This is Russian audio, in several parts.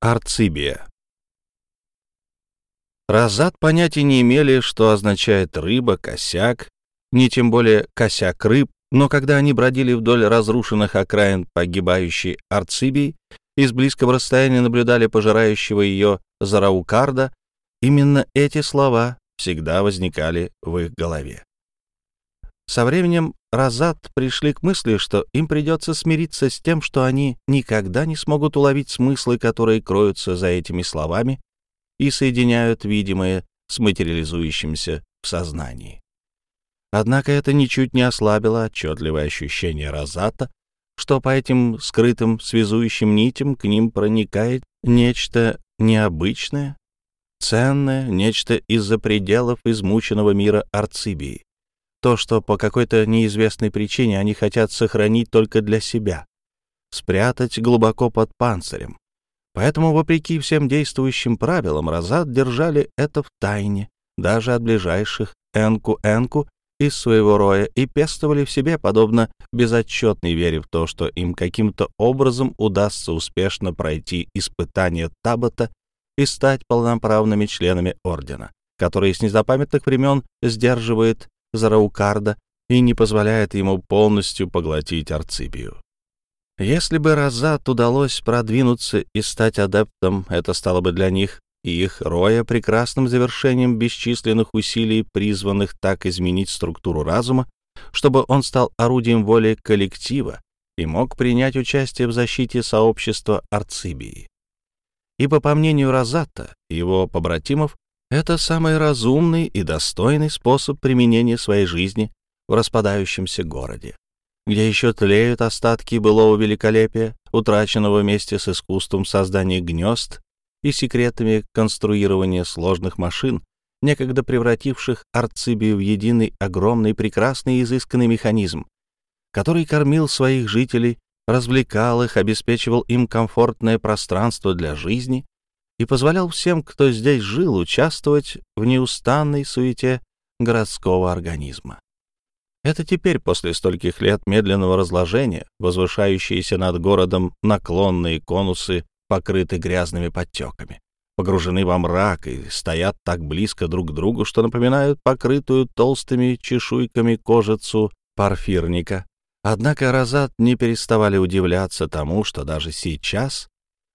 Арцибия. Разат понятия не имели, что означает рыба, косяк, не тем более косяк рыб, но когда они бродили вдоль разрушенных окраин погибающей Арцибии, из близкого расстояния наблюдали пожирающего ее Зараукарда, именно эти слова всегда возникали в их голове. Со временем Розат пришли к мысли, что им придется смириться с тем, что они никогда не смогут уловить смыслы, которые кроются за этими словами и соединяют видимое с материализующимся в сознании. Однако это ничуть не ослабило отчетливое ощущение Розата, что по этим скрытым связующим нитям к ним проникает нечто необычное, ценное, нечто из-за пределов измученного мира Арцибии то, что по какой-то неизвестной причине они хотят сохранить только для себя, спрятать глубоко под панцирем. Поэтому, вопреки всем действующим правилам, Розат держали это в тайне, даже от ближайших Энку-Энку из своего роя, и пестовали в себе, подобно безотчетной вере в то, что им каким-то образом удастся успешно пройти испытание Табата и стать полноправными членами Ордена, который с незапамятных времен сдерживает Зараукарда и не позволяет ему полностью поглотить Арцибию. Если бы Розат удалось продвинуться и стать адептом, это стало бы для них и их роя прекрасным завершением бесчисленных усилий, призванных так изменить структуру разума, чтобы он стал орудием воли коллектива и мог принять участие в защите сообщества Арцибии. Ибо, по мнению Розата и его побратимов, это самый разумный и достойный способ применения своей жизни в распадающемся городе, где еще тлеют остатки былого великолепия, утраченного вместе с искусством создания гнезд и секретами конструирования сложных машин, некогда превративших Арцибию в единый огромный прекрасный и изысканный механизм, который кормил своих жителей, развлекал их, обеспечивал им комфортное пространство для жизни и позволял всем, кто здесь жил, участвовать в неустанной суете городского организма. Это теперь, после стольких лет медленного разложения, возвышающиеся над городом наклонные конусы покрыты грязными подтеками, погружены во мрак и стоят так близко друг к другу, что напоминают покрытую толстыми чешуйками кожицу парфирника. Однако Розат не переставали удивляться тому, что даже сейчас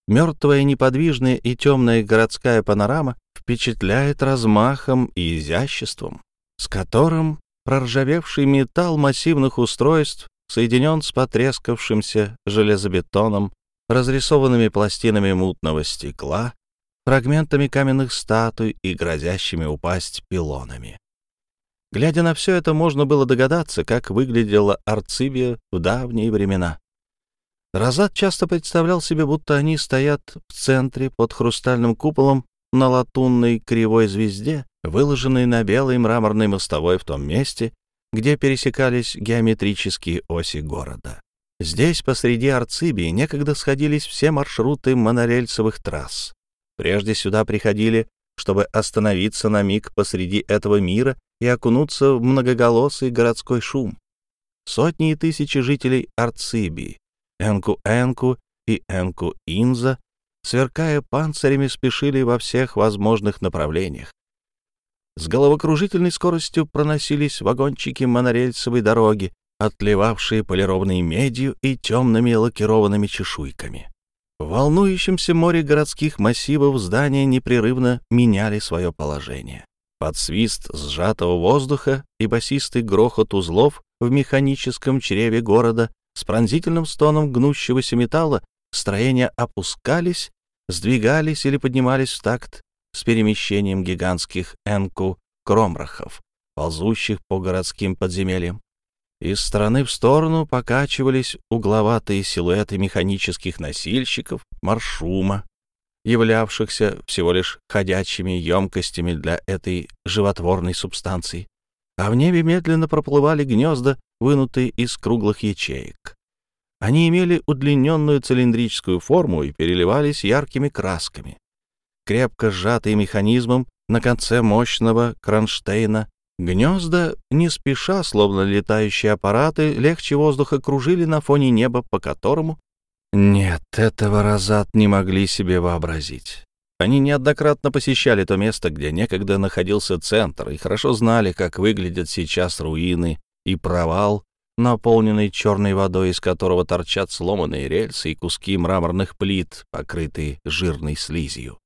Мертвая, неподвижная и темная городская панорама впечатляет размахом и изяществом, с которым проржавевший металл массивных устройств соединен с потрескавшимся железобетоном, разрисованными пластинами мутного стекла, фрагментами каменных статуй и грозящими упасть пилонами. Глядя на все это, можно было догадаться, как выглядела Арцибия в давние времена. Розат часто представлял себе, будто они стоят в центре под хрустальным куполом на латунной кривой звезде, выложенной на белой мраморной мостовой в том месте, где пересекались геометрические оси города. Здесь, посреди Арцибии, некогда сходились все маршруты монорельсовых трасс. Прежде сюда приходили, чтобы остановиться на миг посреди этого мира и окунуться в многоголосый городской шум. Сотни и тысячи жителей Арцибии, Энку-Энку и Энку-Инза, сверкая панцирями, спешили во всех возможных направлениях. С головокружительной скоростью проносились вагончики монорельсовой дороги, отливавшие полированной медью и темными лакированными чешуйками. В волнующемся море городских массивов здания непрерывно меняли свое положение. Под свист сжатого воздуха и басистый грохот узлов в механическом чреве города с пронзительным стоном гнущегося металла строения опускались, сдвигались или поднимались в такт с перемещением гигантских энку-кромрахов, ползущих по городским подземельям. Из стороны в сторону покачивались угловатые силуэты механических носильщиков, маршума, являвшихся всего лишь ходячими емкостями для этой животворной субстанции. А в небе медленно проплывали гнезда вынутые из круглых ячеек. Они имели удлиненную цилиндрическую форму и переливались яркими красками. Крепко сжатые механизмом на конце мощного кронштейна, гнезда, не спеша, словно летающие аппараты, легче воздуха кружили на фоне неба, по которому Нет, этого Розат не могли себе вообразить. Они неоднократно посещали то место, где некогда находился центр, и хорошо знали, как выглядят сейчас руины и провал, наполненный черной водой, из которого торчат сломанные рельсы и куски мраморных плит, покрытые жирной слизью.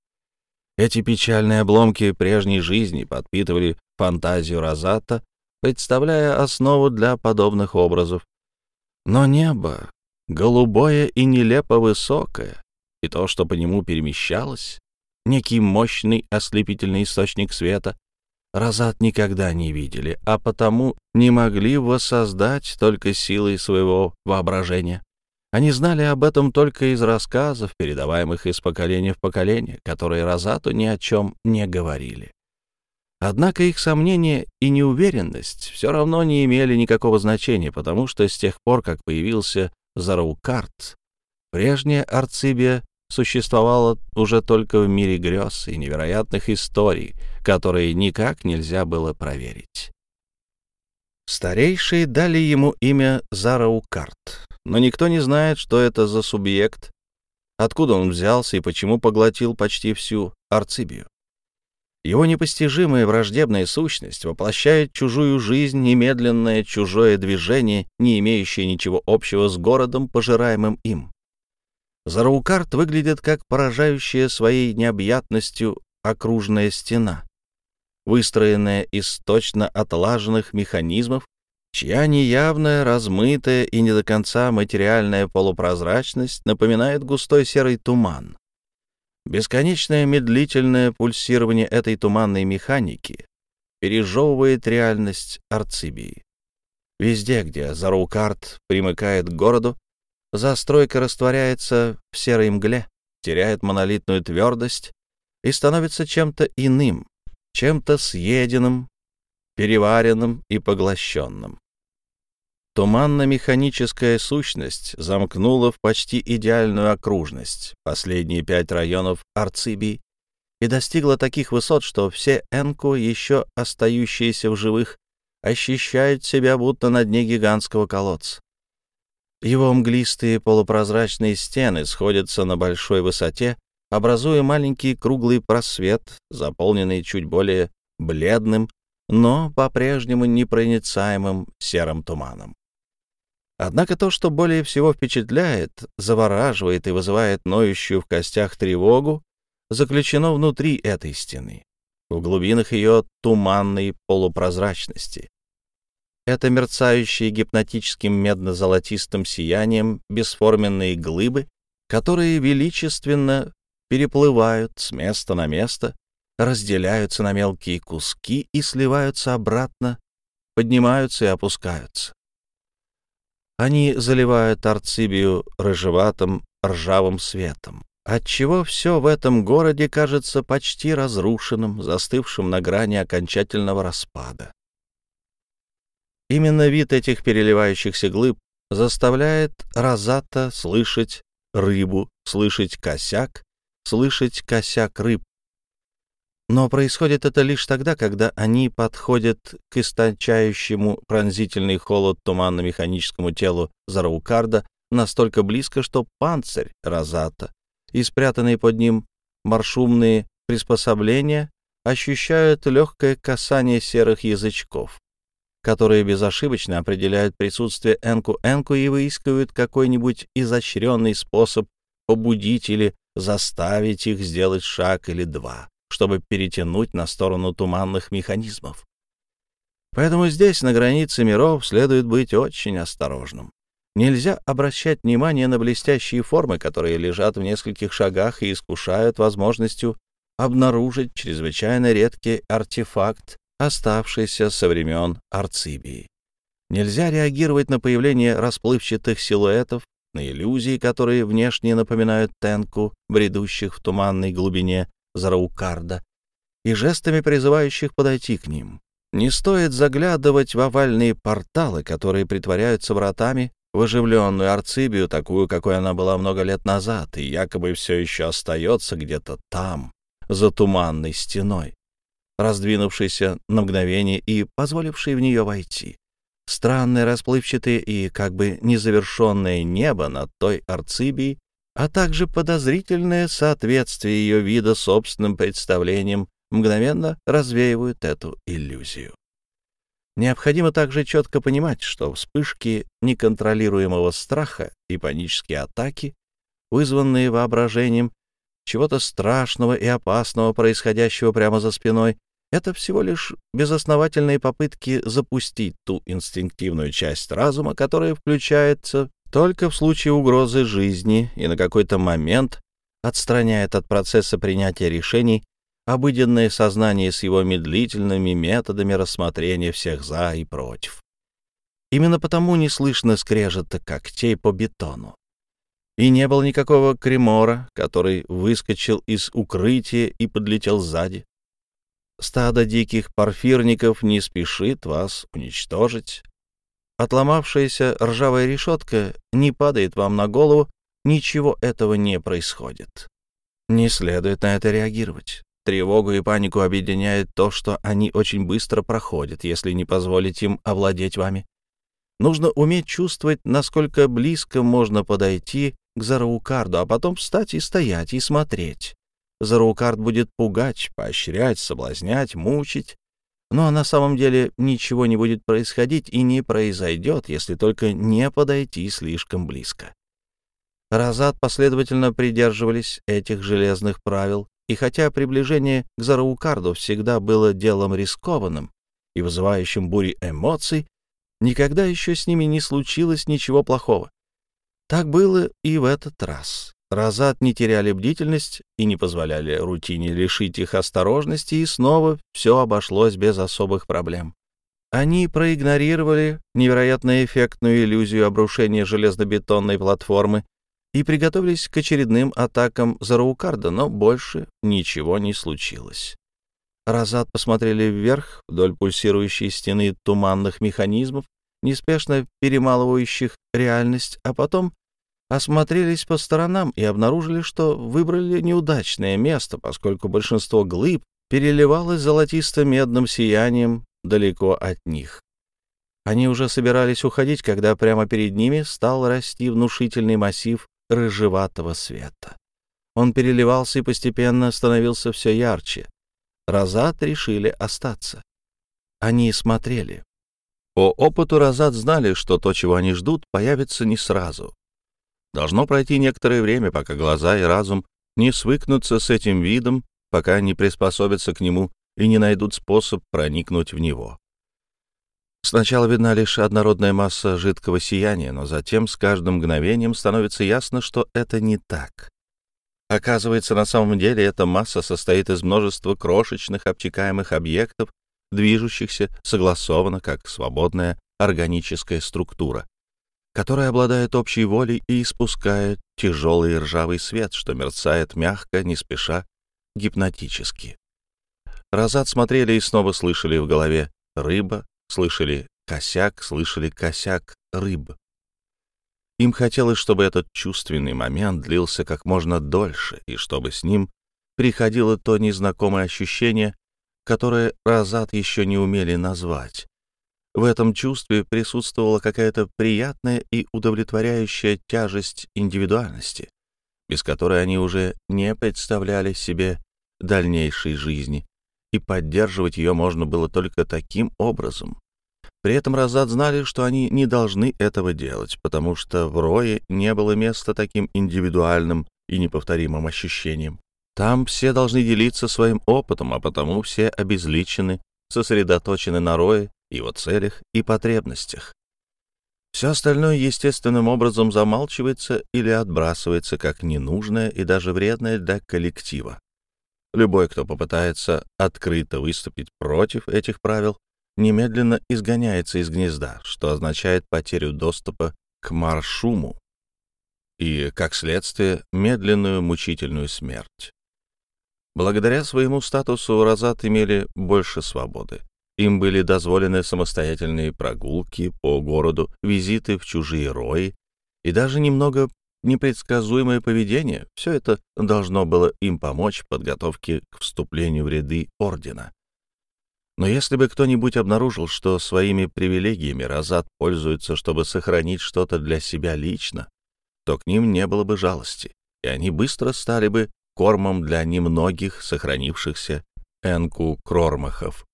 Эти печальные обломки прежней жизни подпитывали фантазию Розата, представляя основу для подобных образов. Но небо, голубое и нелепо высокое, и то, что по нему перемещалось, некий мощный ослепительный источник света, Розат никогда не видели, а потому не могли воссоздать только силой своего воображения. Они знали об этом только из рассказов, передаваемых из поколения в поколение, которые Розату ни о чем не говорили. Однако их сомнения и неуверенность все равно не имели никакого значения, потому что с тех пор, как появился Зараукарт, прежняя Арцибия существовала уже только в мире грез и невероятных историй, которые никак нельзя было проверить. Старейшие дали ему имя Зараукарт, но никто не знает, что это за субъект, откуда он взялся и почему поглотил почти всю Арцибию. Его непостижимая враждебная сущность воплощает чужую жизнь, немедленное чужое движение, не имеющее ничего общего с городом, пожираемым им. Зараукарт выглядит как поражающая своей необъятностью окружная стена, выстроенная из точно отлаженных механизмов, чья неявная, размытая и не до конца материальная полупрозрачность напоминает густой серый туман. Бесконечное медлительное пульсирование этой туманной механики пережевывает реальность Арцибии. Везде, где Зараукарт примыкает к городу, застройка растворяется в серой мгле, теряет монолитную твердость и становится чем-то иным, чем-то съеденным, переваренным и поглощенным. Туманно-механическая сущность замкнула в почти идеальную окружность последние пять районов Арцибии и достигла таких высот, что все Энку, еще остающиеся в живых, ощущают себя будто на дне гигантского колодца. Его мглистые полупрозрачные стены сходятся на большой высоте, образуя маленький круглый просвет, заполненный чуть более бледным, но по-прежнему непроницаемым серым туманом. Однако то, что более всего впечатляет, завораживает и вызывает ноющую в костях тревогу, заключено внутри этой стены, в глубинах ее туманной полупрозрачности. Это мерцающие гипнотическим медно-золотистым сиянием бесформенные глыбы, которые величественно переплывают с места на место, разделяются на мелкие куски и сливаются обратно, поднимаются и опускаются. Они заливают Арцибию рыжеватым ржавым светом, отчего все в этом городе кажется почти разрушенным, застывшим на грани окончательного распада. Именно вид этих переливающихся глыб заставляет Розата слышать рыбу, слышать косяк, слышать косяк рыб. Но происходит это лишь тогда, когда они подходят к истончающему пронзительный холод туманно-механическому телу Зараукарда настолько близко, что панцирь Розата и спрятанные под ним маршумные приспособления ощущают легкое касание серых язычков которые безошибочно определяют присутствие энку-энку и выискивают какой-нибудь изощренный способ побудить или заставить их сделать шаг или два, чтобы перетянуть на сторону туманных механизмов. Поэтому здесь, на границе миров, следует быть очень осторожным. Нельзя обращать внимание на блестящие формы, которые лежат в нескольких шагах и искушают возможностью обнаружить чрезвычайно редкий артефакт оставшийся со времен Арцибии. Нельзя реагировать на появление расплывчатых силуэтов, на иллюзии, которые внешне напоминают тенку, бредущих в туманной глубине Зараукарда, и жестами призывающих подойти к ним. Не стоит заглядывать в овальные порталы, которые притворяются вратами в оживленную Арцибию, такую, какой она была много лет назад, и якобы все еще остается где-то там, за туманной стеной раздвинувшийся на мгновение и позволивший в нее войти. Странное расплывчатое и как бы незавершенное небо над той Арцибией, а также подозрительное соответствие ее вида собственным представлениям мгновенно развеивают эту иллюзию. Необходимо также четко понимать, что вспышки неконтролируемого страха и панические атаки, вызванные воображением чего-то страшного и опасного, происходящего прямо за спиной, это всего лишь безосновательные попытки запустить ту инстинктивную часть разума, которая включается только в случае угрозы жизни и на какой-то момент отстраняет от процесса принятия решений обыденное сознание с его медлительными методами рассмотрения всех «за» и «против». Именно потому не слышно скрежета когтей по бетону. И не было никакого кремора, который выскочил из укрытия и подлетел сзади. Стадо диких порфирников не спешит вас уничтожить. Отломавшаяся ржавая решетка не падает вам на голову, ничего этого не происходит. Не следует на это реагировать. Тревогу и панику объединяет то, что они очень быстро проходят, если не позволить им овладеть вами. Нужно уметь чувствовать, насколько близко можно подойти к Зараукарду, а потом встать и стоять, и смотреть. Зараукард будет пугать, поощрять, соблазнять, мучить. Но на самом деле ничего не будет происходить и не произойдет, если только не подойти слишком близко. Разад последовательно придерживались этих железных правил, и хотя приближение к Зараукарду всегда было делом рискованным и вызывающим бури эмоций, никогда еще с ними не случилось ничего плохого. Так было и в этот раз. Разад не теряли бдительность и не позволяли рутине лишить их осторожности, и снова все обошлось без особых проблем. Они проигнорировали невероятно эффектную иллюзию обрушения железнобетонной платформы и приготовились к очередным атакам Зараукарда, но больше ничего не случилось. Разад посмотрели вверх вдоль пульсирующей стены туманных механизмов, неспешно перемалывающих реальность, а потом осмотрелись по сторонам и обнаружили, что выбрали неудачное место, поскольку большинство глыб переливалось золотисто-медным сиянием далеко от них. Они уже собирались уходить, когда прямо перед ними стал расти внушительный массив рыжеватого света. Он переливался и постепенно становился все ярче. Розат решили остаться. Они смотрели. По опыту Розат знали, что то, чего они ждут, появится не сразу. Должно пройти некоторое время, пока глаза и разум не свыкнутся с этим видом, пока не приспособятся к нему и не найдут способ проникнуть в него. Сначала видна лишь однородная масса жидкого сияния, но затем с каждым мгновением становится ясно, что это не так. Оказывается, на самом деле эта масса состоит из множества крошечных обтекаемых объектов, движущихся согласованно, как свободная органическая структура, которая обладает общей волей и испускает тяжелый ржавый свет, что мерцает мягко, не спеша, гипнотически. Разат смотрели и снова слышали в голове «рыба», слышали косяк, слышали косяк рыб. Им хотелось, чтобы этот чувственный момент длился как можно дольше, и чтобы с ним приходило то незнакомое ощущение, которое Розат еще не умели назвать. В этом чувстве присутствовала какая-то приятная и удовлетворяющая тяжесть индивидуальности, без которой они уже не представляли себе дальнейшей жизни, и поддерживать ее можно было только таким образом. При этом Разад знали, что они не должны этого делать, потому что в Рое не было места таким индивидуальным и неповторимым ощущениям. Там все должны делиться своим опытом, а потому все обезличены, сосредоточены на Рое, его целях и потребностях. Все остальное естественным образом замалчивается или отбрасывается как ненужное и даже вредное для коллектива. Любой, кто попытается открыто выступить против этих правил, немедленно изгоняется из гнезда, что означает потерю доступа к маршуму и, как следствие, медленную мучительную смерть. Благодаря своему статусу Розат имели больше свободы. Им были дозволены самостоятельные прогулки по городу, визиты в чужие рои и даже немного непредсказуемое поведение, все это должно было им помочь в подготовке к вступлению в ряды ордена. Но если бы кто-нибудь обнаружил, что своими привилегиями Розат пользуется, чтобы сохранить что-то для себя лично, то к ним не было бы жалости, и они быстро стали бы кормом для немногих сохранившихся энку кромахов.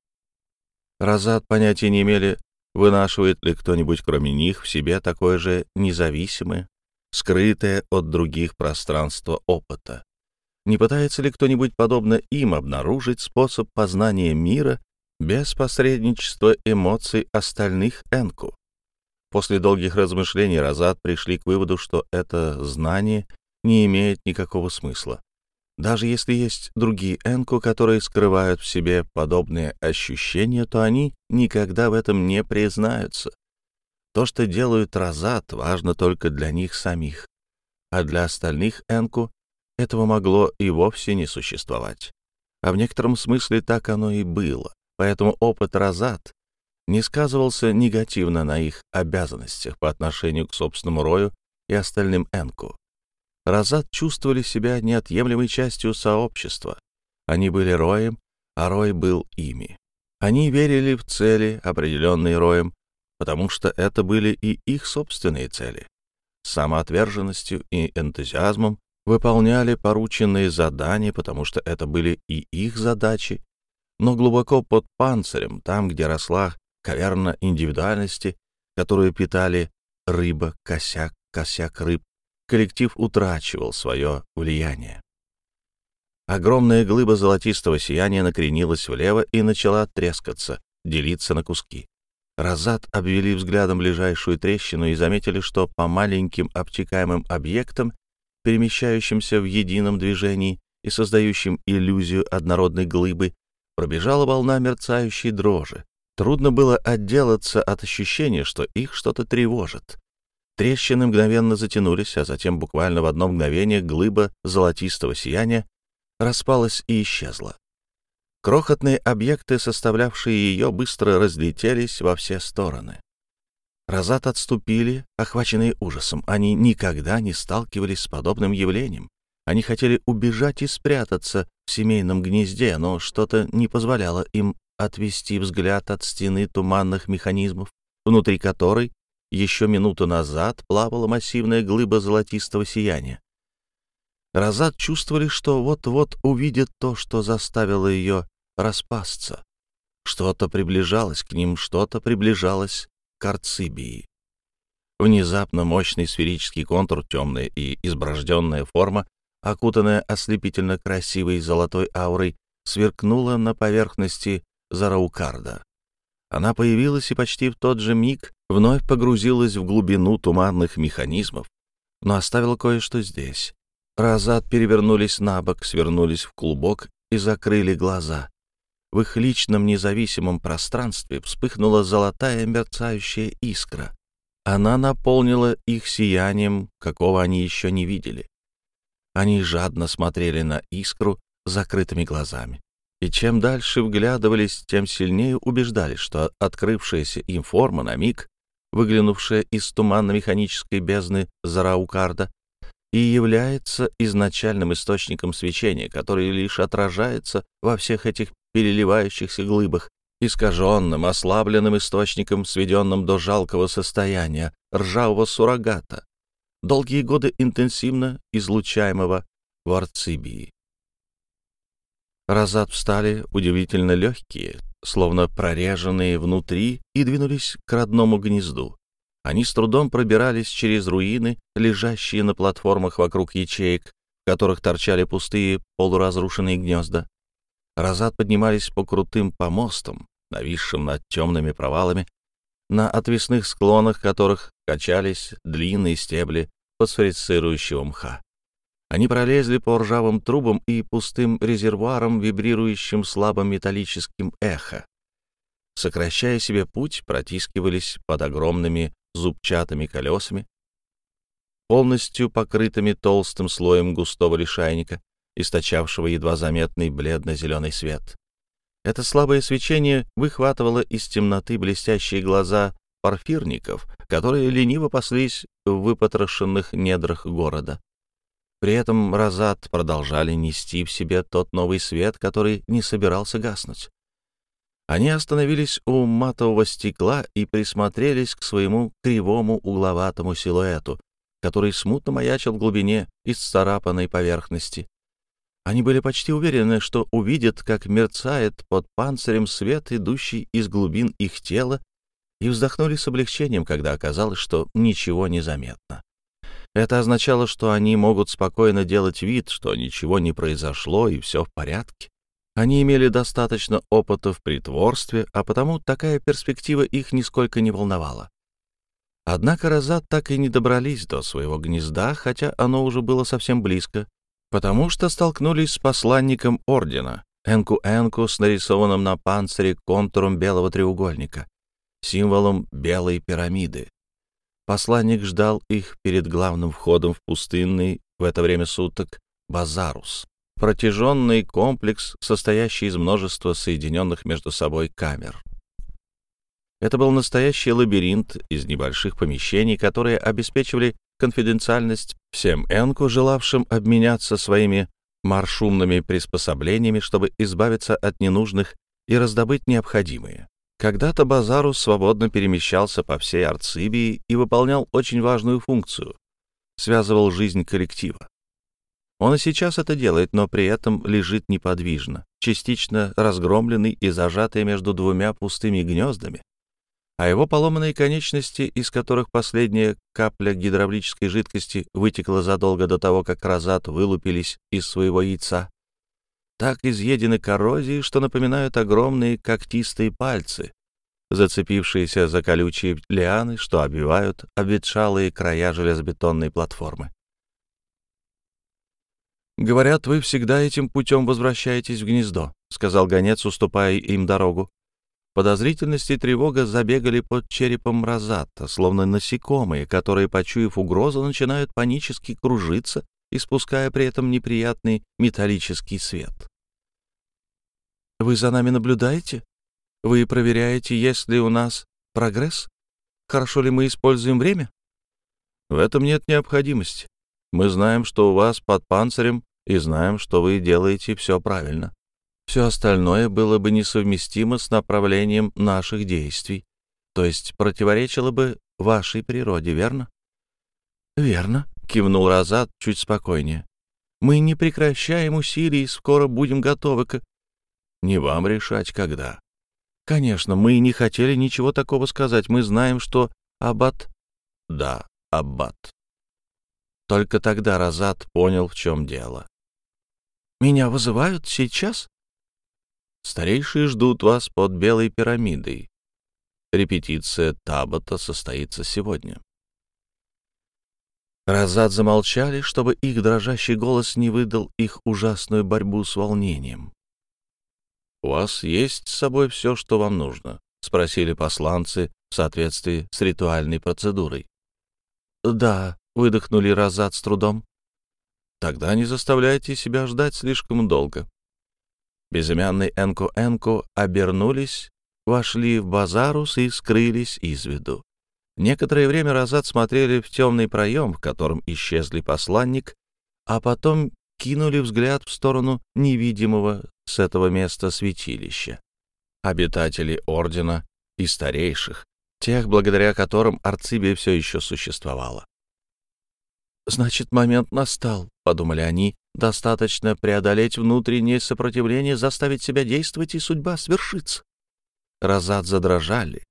Розат понятия не имели, вынашивает ли кто-нибудь кроме них в себе такое же независимое, скрытое от других пространство опыта. Не пытается ли кто-нибудь, подобно им, обнаружить способ познания мира без посредничества эмоций остальных Энку? После долгих размышлений Розат пришли к выводу, что это знание не имеет никакого смысла. Даже если есть другие Энку, которые скрывают в себе подобные ощущения, то они никогда в этом не признаются. То, что делают Розат, важно только для них самих, а для остальных Энку этого могло и вовсе не существовать. А в некотором смысле так оно и было. Поэтому опыт Розат не сказывался негативно на их обязанностях по отношению к собственному Рою и остальным Энку. Розат чувствовали себя неотъемлемой частью сообщества. Они были Роем, а Рой был ими. Они верили в цели, определенные Роем, потому что это были и их собственные цели. С самоотверженностью и энтузиазмом выполняли порученные задания, потому что это были и их задачи, но глубоко под панцирем, там, где росла каверна индивидуальности, которую питали рыба, косяк, косяк рыб, коллектив утрачивал свое влияние. Огромная глыба золотистого сияния накренилась влево и начала трескаться, делиться на куски. Разат обвели взглядом ближайшую трещину и заметили, что по маленьким обтекаемым объектам перемещающимся в едином движении и создающим иллюзию однородной глыбы, пробежала волна мерцающей дрожи. Трудно было отделаться от ощущения, что их что-то тревожит. Трещины мгновенно затянулись, а затем буквально в одно мгновение глыба золотистого сияния распалась и исчезла. Крохотные объекты, составлявшие ее, быстро разлетелись во все стороны. Розат отступили, охваченные ужасом. Они никогда не сталкивались с подобным явлением. Они хотели убежать и спрятаться в семейном гнезде, но что-то не позволяло им отвести взгляд от стены туманных механизмов, внутри которой еще минуту назад плавала массивная глыба золотистого сияния. Розат чувствовали, что вот-вот увидят то, что заставило ее распасться. Что-то приближалось к ним, что-то приближалось Карцибии. Внезапно мощный сферический контур, темная и изброжденная форма, окутанная ослепительно красивой золотой аурой, сверкнула на поверхности Зараукарда. Она появилась и почти в тот же миг вновь погрузилась в глубину туманных механизмов, но оставила кое-что здесь. Разад перевернулись на бок, свернулись в клубок и закрыли глаза. В их личном независимом пространстве вспыхнула золотая мерцающая искра. Она наполнила их сиянием, какого они еще не видели. Они жадно смотрели на искру закрытыми глазами. И чем дальше вглядывались, тем сильнее убеждались, что открывшаяся им форма на миг, выглянувшая из туманно-механической бездны Зараукарда, и является изначальным источником свечения, который лишь отражается во всех этих переливающихся глыбах, искаженным, ослабленным источником, сведенным до жалкого состояния, ржавого суррогата, долгие годы интенсивно излучаемого в Арцибии. Разат встали удивительно легкие, словно прореженные внутри, и двинулись к родному гнезду. Они с трудом пробирались через руины, лежащие на платформах вокруг ячеек, в которых торчали пустые полуразрушенные гнезда. Разат поднимались по крутым помостам, нависшим над темными провалами, на отвесных склонах которых качались длинные стебли фосфорицирующего мха. Они пролезли по ржавым трубам и пустым резервуарам, вибрирующим слабым металлическим эхо. Сокращая себе путь, протискивались под огромными зубчатыми колесами, полностью покрытыми толстым слоем густого лишайника, источавшего едва заметный бледно-зеленый свет. Это слабое свечение выхватывало из темноты блестящие глаза порфирников, которые лениво паслись в выпотрошенных недрах города. При этом Розат продолжали нести в себе тот новый свет, который не собирался гаснуть. Они остановились у матового стекла и присмотрелись к своему кривому угловатому силуэту, который смутно маячил в глубине исцарапанной поверхности. Они были почти уверены, что увидят, как мерцает под панцирем свет, идущий из глубин их тела, и вздохнули с облегчением, когда оказалось, что ничего не заметно. Это означало, что они могут спокойно делать вид, что ничего не произошло и все в порядке. Они имели достаточно опыта в притворстве, а потому такая перспектива их нисколько не волновала. Однако Розат так и не добрались до своего гнезда, хотя оно уже было совсем близко, потому что столкнулись с посланником ордена, Энку-Энку с нарисованным на панцире контуром белого треугольника, символом белой пирамиды. Посланник ждал их перед главным входом в пустынный в это время суток Базарус, протяженный комплекс, состоящий из множества соединенных между собой камер. Это был настоящий лабиринт из небольших помещений, которые обеспечивали конфиденциальность всем Энку, желавшим обменяться своими маршумными приспособлениями, чтобы избавиться от ненужных и раздобыть необходимые. Когда-то Базарус свободно перемещался по всей Арцибии и выполнял очень важную функцию — связывал жизнь коллектива. Он и сейчас это делает, но при этом лежит неподвижно, частично разгромленный и зажатый между двумя пустыми гнездами, а его поломанные конечности, из которых последняя капля гидравлической жидкости вытекла задолго до того, как розат вылупились из своего яйца, так изъедены коррозией, что напоминают огромные когтистые пальцы, зацепившиеся за колючие лианы, что обвивают обветшалые края железобетонной платформы. «Говорят, вы всегда этим путем возвращаетесь в гнездо», — сказал гонец, уступая им дорогу. Подозрительность и тревога забегали под черепом Розатта, словно насекомые, которые, почуяв угрозу, начинают панически кружиться, испуская при этом неприятный металлический свет. «Вы за нами наблюдаете? Вы проверяете, есть ли у нас прогресс? Хорошо ли мы используем время?» «В этом нет необходимости. Мы знаем, что у вас под панцирем, и знаем, что вы делаете все правильно. Все остальное было бы несовместимо с направлением наших действий, то есть противоречило бы вашей природе, верно?» «Верно», — кивнул Розат чуть спокойнее. «Мы не прекращаем усилий и скоро будем готовы к...» Не вам решать, когда. Конечно, мы не хотели ничего такого сказать. Мы знаем, что Аббат... Да, Аббат. Только тогда Розат понял, в чем дело. «Меня вызывают сейчас?» «Старейшие ждут вас под Белой пирамидой. Репетиция Табата состоится сегодня». Розат замолчали, чтобы их дрожащий голос не выдал их ужасную борьбу с волнением. «У вас есть с собой все, что вам нужно?» — спросили посланцы в соответствии с ритуальной процедурой. «Да», — выдохнули Розат с трудом. «Тогда не заставляйте себя ждать слишком долго». Безымянный Энко-Энко обернулись, вошли в базарус и скрылись из виду. Некоторое время Розат смотрели в темный проем, в котором исчезли посланник, а потом кинули взгляд в сторону невидимого с этого места святилища. Обитатели ордена и старейших, тех, благодаря которым Арцибия все еще существовала. «Значит, момент настал», — подумали они, — «достаточно преодолеть внутреннее сопротивление, заставить себя действовать, и судьба свершится». Разад задрожали.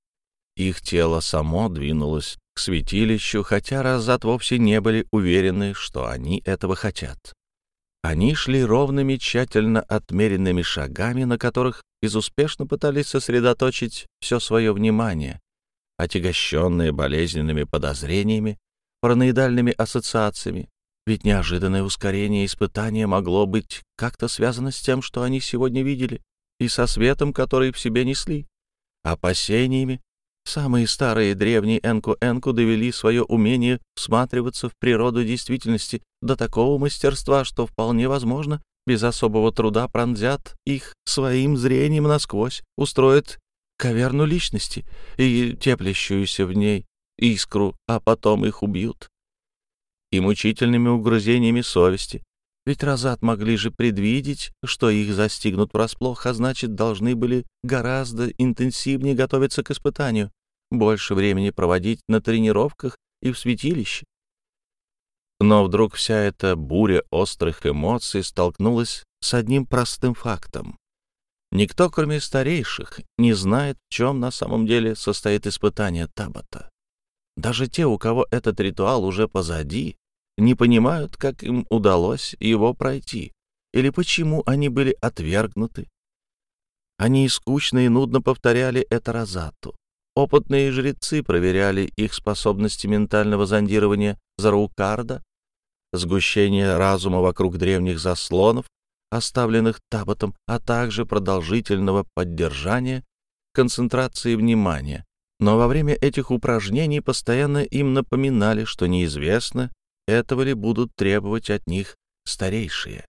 Их тело само двинулось к святилищу, хотя Разад вовсе не были уверены, что они этого хотят. Они шли ровными, тщательно отмеренными шагами, на которых безуспешно пытались сосредоточить все свое внимание, отягощенные болезненными подозрениями, параноидальными ассоциациями. Ведь неожиданное ускорение испытания могло быть как-то связано с тем, что они сегодня видели, и со светом, который в себе несли, опасениями, Самые старые древние Энку-Энку довели свое умение всматриваться в природу действительности до такого мастерства, что вполне возможно, без особого труда пронзят их своим зрением насквозь, устроят каверну личности и теплящуюся в ней искру, а потом их убьют. И мучительными угрызениями совести, Ведь Розат могли же предвидеть, что их застигнут врасплох, а значит, должны были гораздо интенсивнее готовиться к испытанию, больше времени проводить на тренировках и в святилище. Но вдруг вся эта буря острых эмоций столкнулась с одним простым фактом. Никто, кроме старейших, не знает, в чем на самом деле состоит испытание Табата. Даже те, у кого этот ритуал уже позади, не понимают, как им удалось его пройти, или почему они были отвергнуты. Они скучно и нудно повторяли это Розату. Опытные жрецы проверяли их способности ментального зондирования Зараукарда, сгущение разума вокруг древних заслонов, оставленных Таботом, а также продолжительного поддержания концентрации внимания. Но во время этих упражнений постоянно им напоминали, что неизвестно, этого ли будут требовать от них старейшие.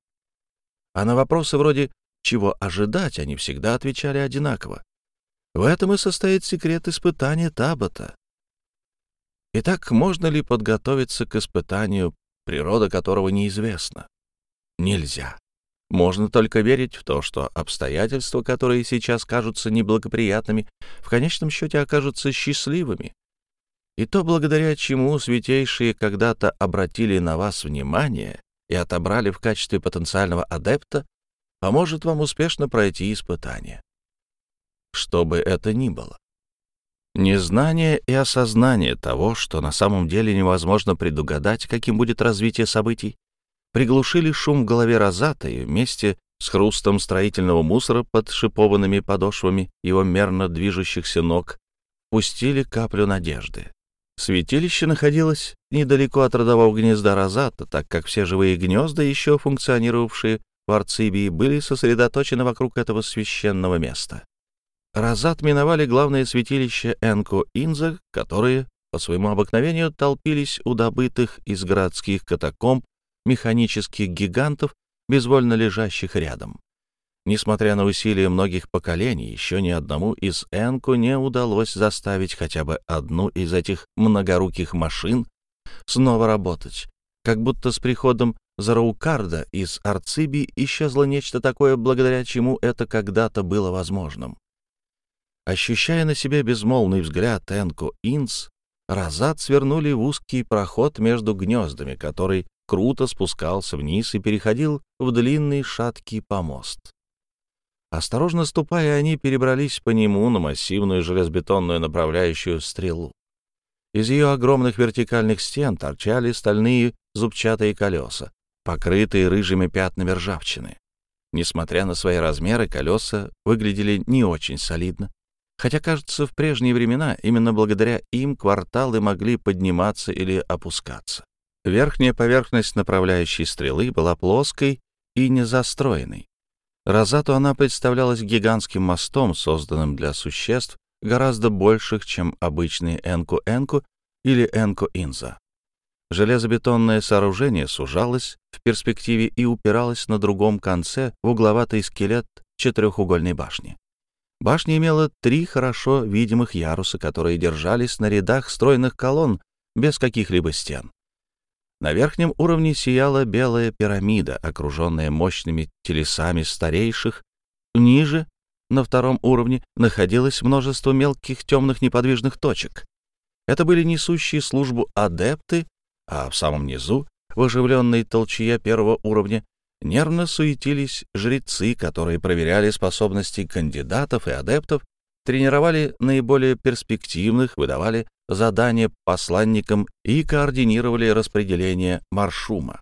А на вопросы вроде «чего ожидать?» они всегда отвечали одинаково. В этом и состоит секрет испытания Табота. Итак, можно ли подготовиться к испытанию, природа которого неизвестна? Нельзя. Можно только верить в то, что обстоятельства, которые сейчас кажутся неблагоприятными, в конечном счете окажутся счастливыми. И то, благодаря чему святейшие когда-то обратили на вас внимание и отобрали в качестве потенциального адепта, поможет вам успешно пройти испытание. Что бы это ни было. Незнание и осознание того, что на самом деле невозможно предугадать, каким будет развитие событий, приглушили шум в голове Розата и вместе с хрустом строительного мусора под шипованными подошвами его мерно движущихся ног пустили каплю надежды. Святилище находилось недалеко от родового гнезда Розата, так как все живые гнезда, еще функционировавшие в Арцибии, были сосредоточены вокруг этого священного места. Розат миновали главное святилище Энко-Инза, которые по своему обыкновению толпились у добытых из городских катакомб механических гигантов, безвольно лежащих рядом. Несмотря на усилия многих поколений, еще ни одному из Энку не удалось заставить хотя бы одну из этих многоруких машин снова работать. Как будто с приходом Зараукарда из Арциби исчезло нечто такое, благодаря чему это когда-то было возможным. Ощущая на себе безмолвный взгляд Энку Инс, Розат свернули в узкий проход между гнездами, который круто спускался вниз и переходил в длинный шаткий помост. Осторожно ступая, они перебрались по нему на массивную железобетонную направляющую стрелу. Из ее огромных вертикальных стен торчали стальные зубчатые колеса, покрытые рыжими пятнами ржавчины. Несмотря на свои размеры, колеса выглядели не очень солидно, хотя, кажется, в прежние времена именно благодаря им кварталы могли подниматься или опускаться. Верхняя поверхность направляющей стрелы была плоской и незастроенной. Розату она представлялась гигантским мостом, созданным для существ гораздо больших, чем обычные Энку-Энку или Энку-Инза. Железобетонное сооружение сужалось в перспективе и упиралось на другом конце в угловатый скелет четырехугольной башни. Башня имела три хорошо видимых яруса, которые держались на рядах стройных колонн без каких-либо стен. На верхнем уровне сияла белая пирамида, окруженная мощными телесами старейших. Ниже, на втором уровне, находилось множество мелких темных неподвижных точек. Это были несущие службу адепты, а в самом низу, в оживленной толчье первого уровня, нервно суетились жрецы, которые проверяли способности кандидатов и адептов, тренировали наиболее перспективных, выдавали задания посланникам и координировали распределение маршума.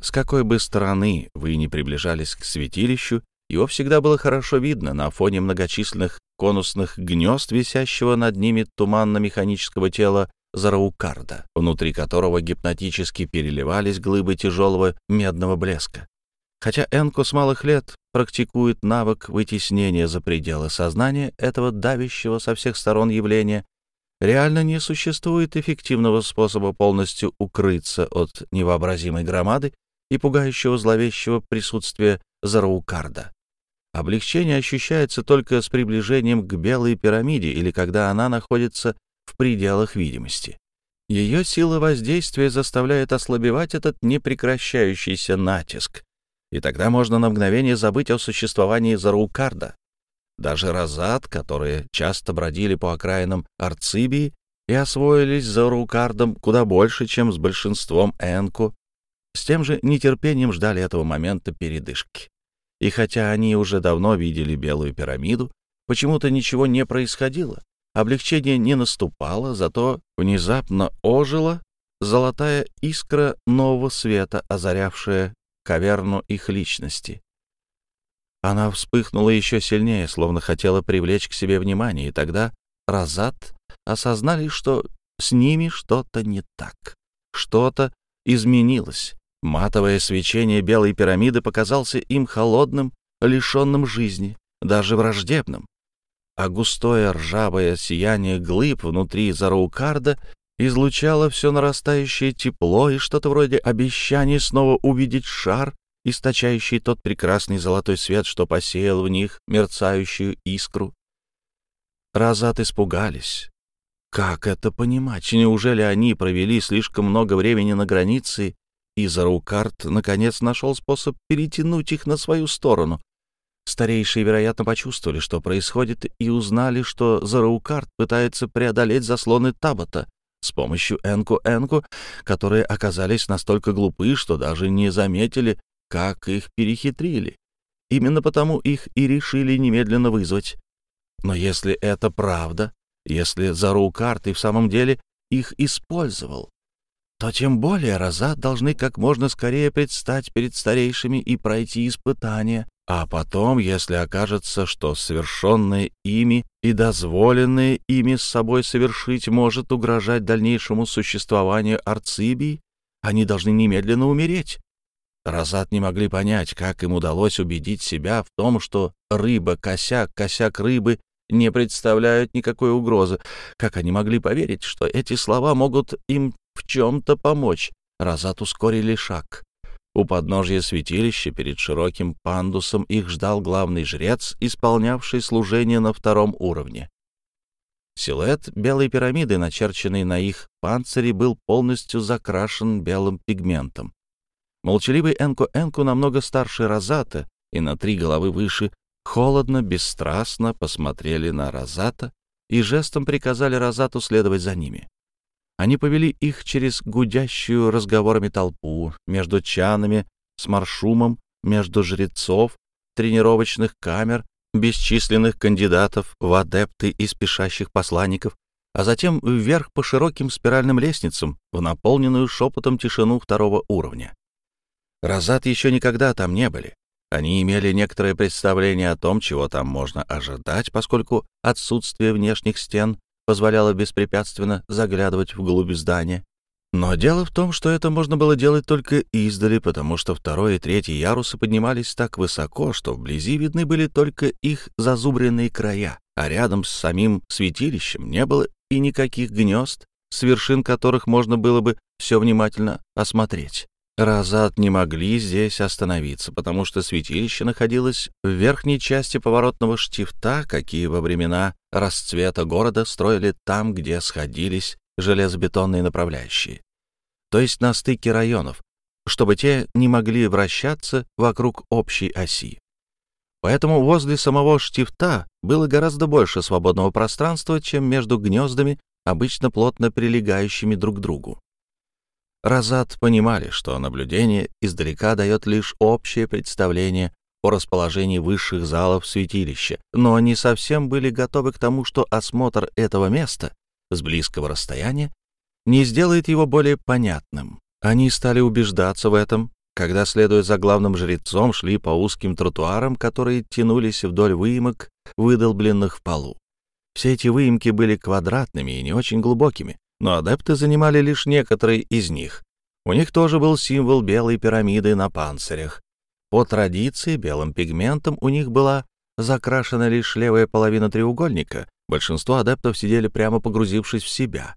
С какой бы стороны вы ни приближались к святилищу, его всегда было хорошо видно на фоне многочисленных конусных гнезд, висящего над ними туманно-механического тела Зараукарда, внутри которого гипнотически переливались глыбы тяжелого медного блеска. Хотя Энко с малых лет практикует навык вытеснения за пределы сознания этого давящего со всех сторон явления, реально не существует эффективного способа полностью укрыться от невообразимой громады и пугающего зловещего присутствия Зараукарда. Облегчение ощущается только с приближением к белой пирамиде или когда она находится в пределах видимости. Ее сила воздействия заставляет ослабевать этот непрекращающийся натиск, и тогда можно на мгновение забыть о существовании Зараукарда. Даже Розат, которые часто бродили по окраинам Арцибии и освоились Зараукардом куда больше, чем с большинством Энку, с тем же нетерпением ждали этого момента передышки. И хотя они уже давно видели Белую пирамиду, почему-то ничего не происходило. Облегчение не наступало, зато внезапно ожила золотая искра нового света, озарявшая каверну их личности. Она вспыхнула еще сильнее, словно хотела привлечь к себе внимание, и тогда Розат осознали, что с ними что-то не так. Что-то изменилось. Матовое свечение белой пирамиды показался им холодным, лишенным жизни, даже враждебным. А густое ржавое сияние глыб внутри Зараукарда излучало все нарастающее тепло и что-то вроде обещания снова увидеть шар, источающий тот прекрасный золотой свет, что посеял в них мерцающую искру. Разат испугались. Как это понимать? Неужели они провели слишком много времени на границе и Зараукарт наконец нашел способ перетянуть их на свою сторону. Старейшие, вероятно, почувствовали, что происходит, и узнали, что Зараукарт пытается преодолеть заслоны Табата с помощью Энку-Энку, которые оказались настолько глупы, что даже не заметили, как их перехитрили. Именно потому их и решили немедленно вызвать. Но если это правда, если Зараукарт и в самом деле их использовал, то тем более Розат должны как можно скорее предстать перед старейшими и пройти испытания, а потом, если окажется, что совершенное ими и дозволенное ими с собой совершить может угрожать дальнейшему существованию Арцибии, они должны немедленно умереть. Розат не могли понять, как им удалось убедить себя в том, что рыба-косяк, косяк рыбы не представляют никакой угрозы. Как они могли поверить, что эти слова могут им в чем-то помочь. Розат ускорили шаг. У подножья святилища перед широким пандусом их ждал главный жрец, исполнявший служение на втором уровне. Силуэт белой пирамиды, начерченный на их панцире, был полностью закрашен белым пигментом. Молчаливый Энку-Энку намного старше Розата и на три головы выше, холодно, бесстрастно посмотрели на Розата и жестом приказали Розату следовать за ними. Они повели их через гудящую разговорами толпу, между чанами, с маршумом, между жрецов, тренировочных камер, бесчисленных кандидатов в адепты и спешащих посланников, а затем вверх по широким спиральным лестницам в наполненную шепотом тишину второго уровня. Розат еще никогда там не были. Они имели некоторое представление о том, чего там можно ожидать, поскольку отсутствие внешних стен позволяло беспрепятственно заглядывать вглубь здания. Но дело в том, что это можно было делать только издали, потому что второй и третий ярусы поднимались так высоко, что вблизи видны были только их зазубренные края, а рядом с самим святилищем не было и никаких гнезд, с вершин которых можно было бы все внимательно осмотреть. Разат не могли здесь остановиться, потому что святилище находилось в верхней части поворотного штифта, какие во времена расцвета города строили там, где сходились железобетонные направляющие, то есть на стыке районов, чтобы те не могли вращаться вокруг общей оси. Поэтому возле самого штифта было гораздо больше свободного пространства, чем между гнездами, обычно плотно прилегающими друг к другу. Разат понимали, что наблюдение издалека дает лишь общее представление о расположении высших залов святилища, но они совсем были готовы к тому, что осмотр этого места с близкого расстояния не сделает его более понятным. Они стали убеждаться в этом, когда, следуя за главным жрецом, шли по узким тротуарам, которые тянулись вдоль выемок, выдолбленных в полу. Все эти выемки были квадратными и не очень глубокими, но адепты занимали лишь некоторые из них. У них тоже был символ белой пирамиды на панцирях. По традиции белым пигментом у них была закрашена лишь левая половина треугольника. Большинство адептов сидели прямо погрузившись в себя.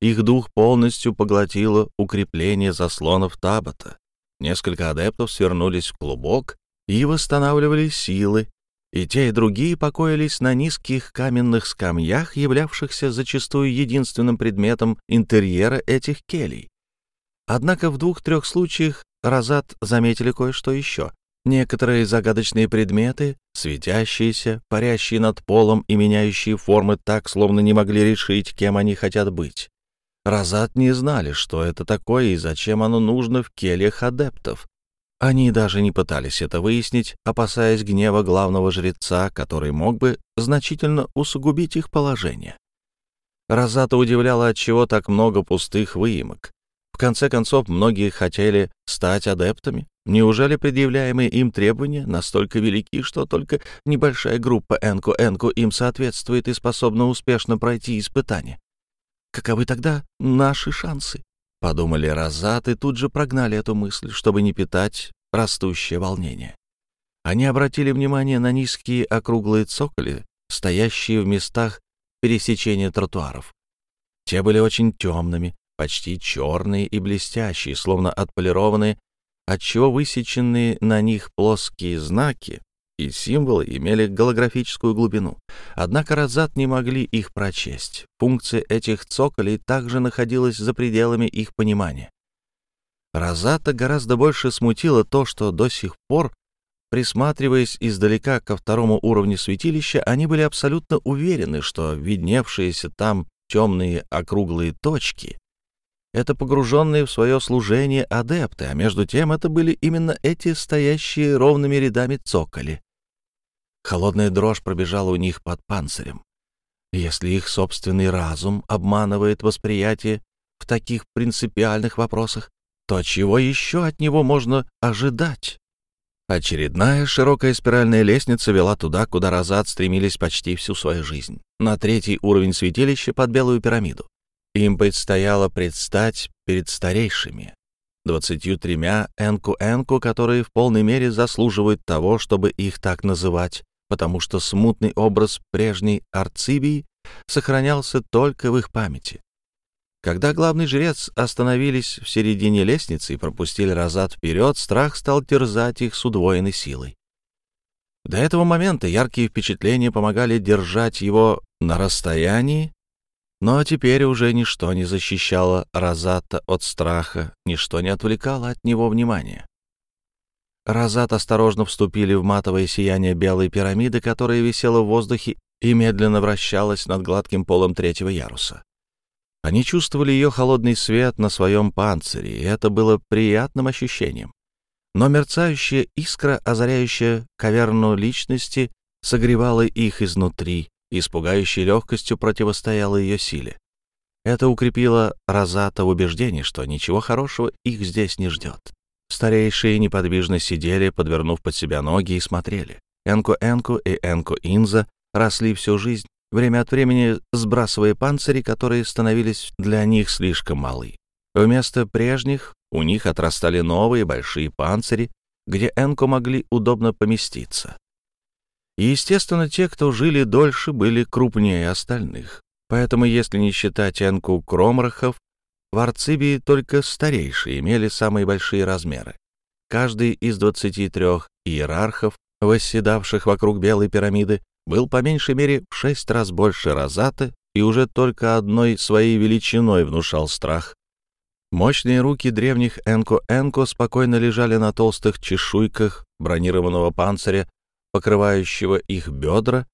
Их дух полностью поглотило укрепление заслонов Табата. Несколько адептов свернулись в клубок и восстанавливали силы, и те, и другие покоились на низких каменных скамьях, являвшихся зачастую единственным предметом интерьера этих келей. Однако в двух-трех случаях Розат заметили кое-что еще. Некоторые загадочные предметы, светящиеся, парящие над полом и меняющие формы так, словно не могли решить, кем они хотят быть. Розат не знали, что это такое и зачем оно нужно в кельях адептов. Они даже не пытались это выяснить, опасаясь гнева главного жреца, который мог бы значительно усугубить их положение. Розата удивляла, отчего так много пустых выемок. В конце концов, многие хотели стать адептами. Неужели предъявляемые им требования настолько велики, что только небольшая группа Энку-Энку им соответствует и способна успешно пройти испытание? Каковы тогда наши шансы? Подумали Розат и тут же прогнали эту мысль, чтобы не питать растущее волнение. Они обратили внимание на низкие округлые цоколи, стоящие в местах пересечения тротуаров. Те были очень темными, почти черные и блестящие, словно отполированные, отчего высеченные на них плоские знаки и символы имели голографическую глубину. Однако Разат не могли их прочесть. Функция этих цоколей также находилась за пределами их понимания. Розата гораздо больше смутило то, что до сих пор, присматриваясь издалека ко второму уровню святилища, они были абсолютно уверены, что видневшиеся там темные округлые точки — это погруженные в свое служение адепты, а между тем это были именно эти стоящие ровными рядами цоколи. Холодная дрожь пробежала у них под панцирем. Если их собственный разум обманывает восприятие в таких принципиальных вопросах, то чего еще от него можно ожидать? Очередная широкая спиральная лестница вела туда, куда Розат стремились почти всю свою жизнь, на третий уровень святилища под Белую пирамиду. Им предстояло предстать перед старейшими, двадцатью тремя энку-энку, которые в полной мере заслуживают того, чтобы их так называть, потому что смутный образ прежней Арцибии сохранялся только в их памяти. Когда главный жрец остановились в середине лестницы и пропустили Розат вперед, страх стал терзать их с удвоенной силой. До этого момента яркие впечатления помогали держать его на расстоянии, но теперь уже ничто не защищало Розата от страха, ничто не отвлекало от него внимания. Розат осторожно вступили в матовое сияние белой пирамиды, которая висела в воздухе и медленно вращалась над гладким полом третьего яруса. Они чувствовали ее холодный свет на своем панцире, и это было приятным ощущением. Но мерцающая искра, озаряющая каверну личности, согревала их изнутри и с пугающей легкостью противостояла ее силе. Это укрепило Розата в убеждении, что ничего хорошего их здесь не ждет. Старейшие неподвижно сидели, подвернув под себя ноги и смотрели. Энку-Энку и Энку-Инза росли всю жизнь время от времени сбрасывая панцири, которые становились для них слишком малы. Вместо прежних у них отрастали новые большие панцири, где Энко могли удобно поместиться. Естественно, те, кто жили дольше, были крупнее остальных. Поэтому, если не считать Энку Кромрахов, в Арцибии только старейшие имели самые большие размеры. Каждый из 23 иерархов, восседавших вокруг Белой пирамиды, был по меньшей мере в шесть раз больше Розата и уже только одной своей величиной внушал страх. Мощные руки древних Энко-Энко спокойно лежали на толстых чешуйках бронированного панциря, покрывающего их бедра,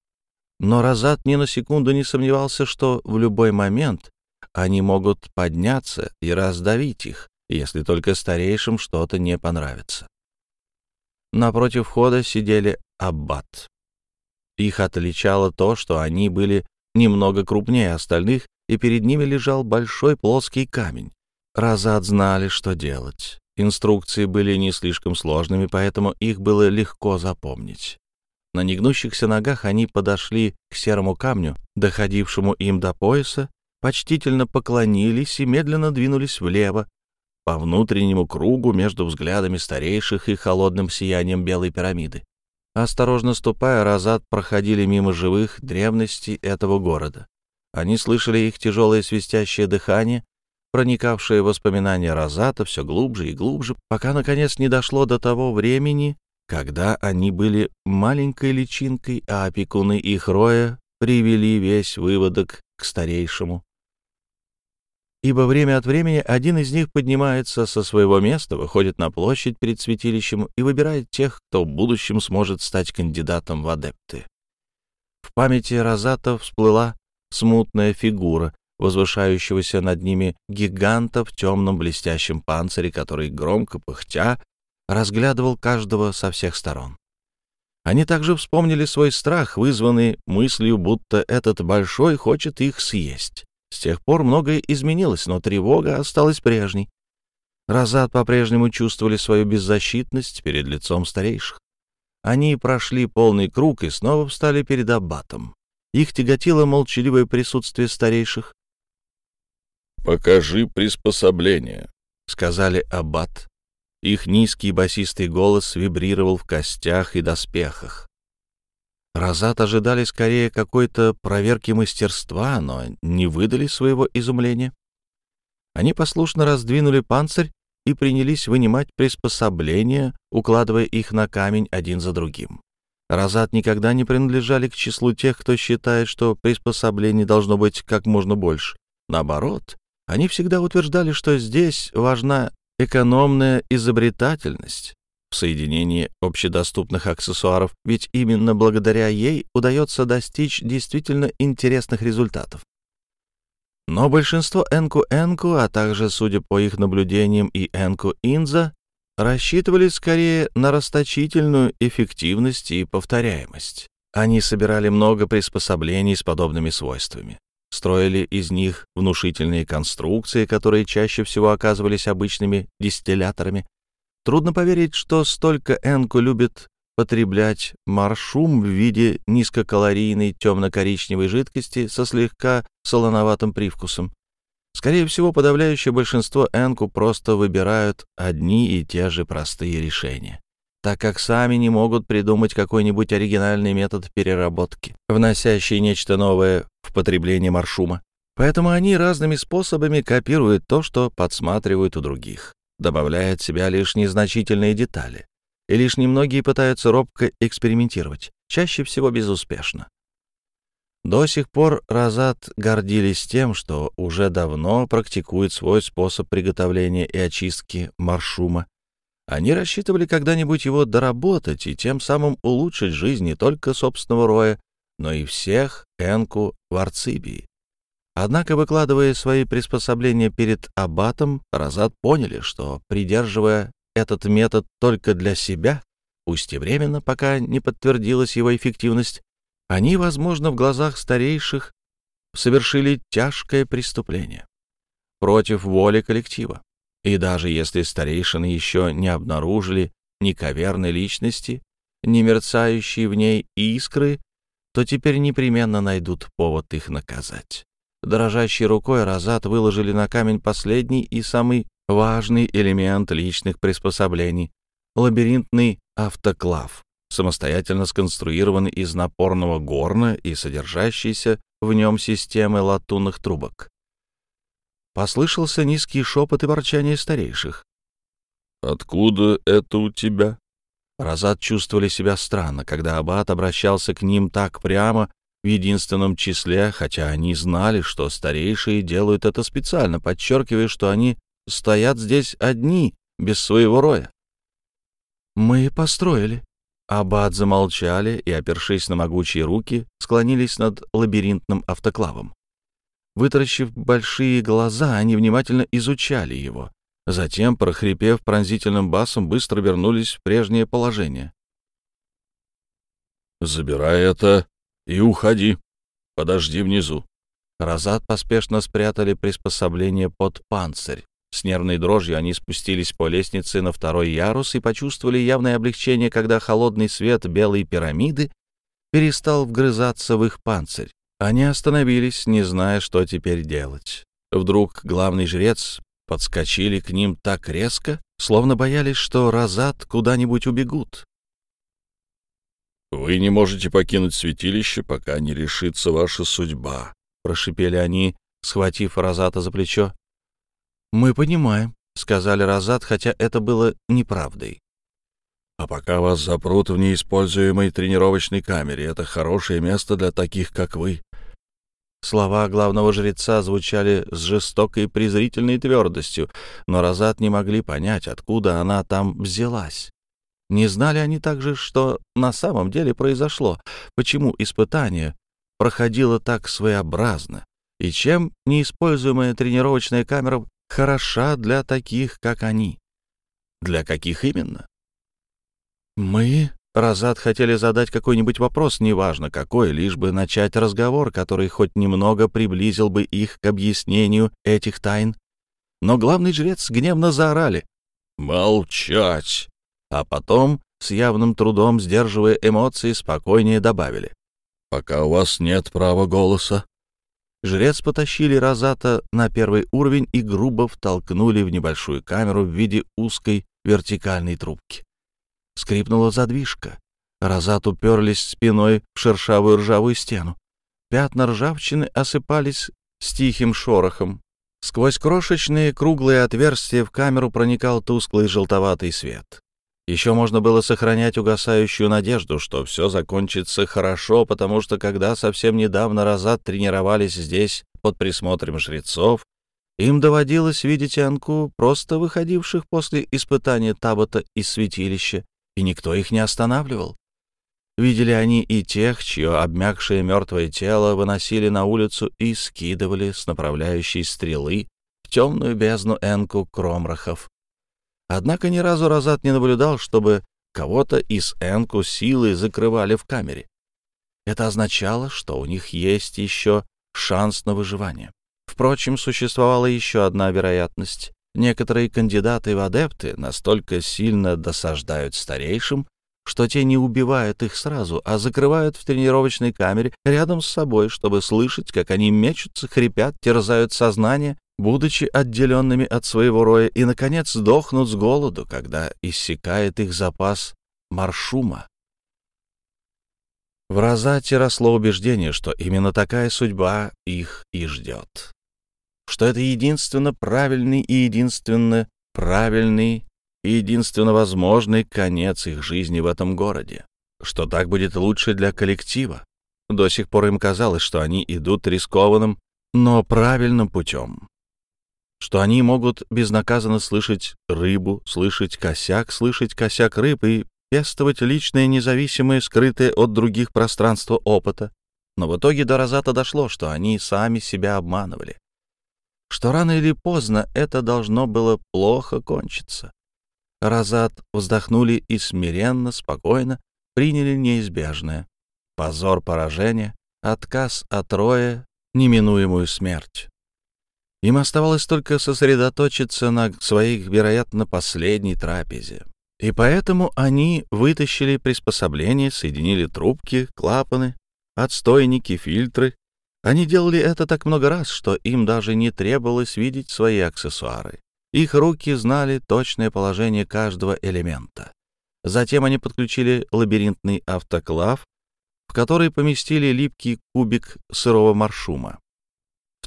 но Розат ни на секунду не сомневался, что в любой момент они могут подняться и раздавить их, если только старейшим что-то не понравится. Напротив входа сидели аббат, их отличало то, что они были немного крупнее остальных, и перед ними лежал большой плоский камень. Разад знали, что делать. Инструкции были не слишком сложными, поэтому их было легко запомнить. На негнущихся ногах они подошли к серому камню, доходившему им до пояса, почтительно поклонились и медленно двинулись влево, по внутреннему кругу между взглядами старейших и холодным сиянием белой пирамиды. Осторожно ступая, Розат проходили мимо живых древностей этого города. Они слышали их тяжелое свистящее дыхание, проникавшее воспоминания Розата все глубже и глубже, пока, наконец, не дошло до того времени, когда они были маленькой личинкой, а опекуны их роя привели весь выводок к старейшему. Ибо время от времени один из них поднимается со своего места, выходит на площадь перед святилищем и выбирает тех, кто в будущем сможет стать кандидатом в адепты. В памяти Розата всплыла смутная фигура, возвышающегося над ними гиганта в темном блестящем панцире, который, громко пыхтя, разглядывал каждого со всех сторон. Они также вспомнили свой страх, вызванный мыслью, будто этот большой хочет их съесть. С тех пор многое изменилось, но тревога осталась прежней. Разад по-прежнему чувствовали свою беззащитность перед лицом старейших. Они прошли полный круг и снова встали перед аббатом. Их тяготило молчаливое присутствие старейших. «Покажи приспособление», — сказали аббат. Их низкий басистый голос вибрировал в костях и доспехах. Розат ожидали скорее какой-то проверки мастерства, но не выдали своего изумления. Они послушно раздвинули панцирь и принялись вынимать приспособления, укладывая их на камень один за другим. Розат никогда не принадлежали к числу тех, кто считает, что приспособлений должно быть как можно больше. Наоборот, они всегда утверждали, что здесь важна экономная изобретательность, в соединении общедоступных аксессуаров, ведь именно благодаря ей удается достичь действительно интересных результатов. Но большинство Энку-Энку, а также, судя по их наблюдениям, и Энку-Инза, рассчитывали скорее на расточительную эффективность и повторяемость. Они собирали много приспособлений с подобными свойствами, строили из них внушительные конструкции, которые чаще всего оказывались обычными дистилляторами, Трудно поверить, что столько Энку любит потреблять маршум в виде низкокалорийной темно-коричневой жидкости со слегка солоноватым привкусом. Скорее всего, подавляющее большинство Энку просто выбирают одни и те же простые решения, так как сами не могут придумать какой-нибудь оригинальный метод переработки, вносящий нечто новое в потребление маршума. Поэтому они разными способами копируют то, что подсматривают у других добавляя от себя лишь незначительные детали, и лишь немногие пытаются робко экспериментировать, чаще всего безуспешно. До сих пор Розат гордились тем, что уже давно практикуют свой способ приготовления и очистки маршума. Они рассчитывали когда-нибудь его доработать и тем самым улучшить жизнь не только собственного роя, но и всех Энку в Арцибии. Однако, выкладывая свои приспособления перед аббатом, Розат поняли, что, придерживая этот метод только для себя, пусть и временно, пока не подтвердилась его эффективность, они, возможно, в глазах старейших совершили тяжкое преступление против воли коллектива. И даже если старейшины еще не обнаружили ни каверной личности, ни мерцающей в ней искры, то теперь непременно найдут повод их наказать. Дрожащей рукой Розат выложили на камень последний и самый важный элемент личных приспособлений — лабиринтный автоклав, самостоятельно сконструированный из напорного горна и содержащийся в нем системы латунных трубок. Послышался низкий шепот и ворчание старейших. «Откуда это у тебя?» Розат чувствовали себя странно, когда аббат обращался к ним так прямо в единственном числе, хотя они знали, что старейшие делают это специально, подчеркивая, что они стоят здесь одни, без своего роя. «Мы построили». Аббат замолчали и, опершись на могучие руки, склонились над лабиринтным автоклавом. Вытаращив большие глаза, они внимательно изучали его. Затем, прохрипев пронзительным басом, быстро вернулись в прежнее положение. «Забирай это и уходи. Подожди внизу. Розат поспешно спрятали приспособление под панцирь. С нервной дрожью они спустились по лестнице на второй ярус и почувствовали явное облегчение, когда холодный свет белой пирамиды перестал вгрызаться в их панцирь. Они остановились, не зная, что теперь делать. Вдруг главный жрец подскочили к ним так резко, словно боялись, что Розат куда-нибудь убегут. «Вы не можете покинуть святилище, пока не решится ваша судьба», — прошипели они, схватив Розата за плечо. «Мы понимаем», — сказали Розат, хотя это было неправдой. «А пока вас запрут в неиспользуемой тренировочной камере, это хорошее место для таких, как вы. Слова главного жреца звучали с жестокой презрительной твердостью, но Розат не могли понять, откуда она там взялась. Не знали они также, что на самом деле произошло, почему испытание проходило так своеобразно, и чем неиспользуемая тренировочная камера хороша для таких, как они. Для каких именно? Мы Разат хотели задать какой-нибудь вопрос, неважно какой, лишь бы начать разговор, который хоть немного приблизил бы их к объяснению этих тайн. Но главный жрец гневно заорали. «Молчать!» А потом, с явным трудом сдерживая эмоции, спокойнее добавили. «Пока у вас нет права голоса». Жрец потащили Розата на первый уровень и грубо втолкнули в небольшую камеру в виде узкой вертикальной трубки. Скрипнула задвижка. Розат уперлись спиной в шершавую ржавую стену. Пятна ржавчины осыпались с тихим шорохом. Сквозь крошечные круглые отверстия в камеру проникал тусклый желтоватый свет. Еще можно было сохранять угасающую надежду, что все закончится хорошо, потому что когда совсем недавно Розат тренировались здесь под присмотром жрецов, им доводилось видеть Анку, просто выходивших после испытания Табота из святилища, и никто их не останавливал. Видели они и тех, чье обмякшее мертвое тело выносили на улицу и скидывали с направляющей стрелы в темную бездну Энку Кромрахов. Однако ни разу Розат не наблюдал, чтобы кого-то из Энку силы закрывали в камере. Это означало, что у них есть еще шанс на выживание. Впрочем, существовала еще одна вероятность. Некоторые кандидаты в адепты настолько сильно досаждают старейшим, что те не убивают их сразу, а закрывают в тренировочной камере рядом с собой, чтобы слышать, как они мечутся, хрипят, терзают сознание, будучи отделенными от своего роя, и, наконец, сдохнут с голоду, когда иссякает их запас маршума. В Розате росло убеждение, что именно такая судьба их и ждет что это единственно правильный и единственно правильный и единственно возможный конец их жизни в этом городе, что так будет лучше для коллектива. До сих пор им казалось, что они идут рискованным, но правильным путем, что они могут безнаказанно слышать рыбу, слышать косяк, слышать косяк рыб и пестовать личное независимое, скрытое от других пространство опыта. Но в итоге до Розата дошло, что они сами себя обманывали что рано или поздно это должно было плохо кончиться. Разат вздохнули и смиренно, спокойно приняли неизбежное. Позор поражения, отказ от роя, неминуемую смерть. Им оставалось только сосредоточиться на своей, вероятно, последней трапезе. И поэтому они вытащили приспособления, соединили трубки, клапаны, отстойники, фильтры они делали это так много раз, что им даже не требовалось видеть свои аксессуары. Их руки знали точное положение каждого элемента. Затем они подключили лабиринтный автоклав, в который поместили липкий кубик сырого маршума.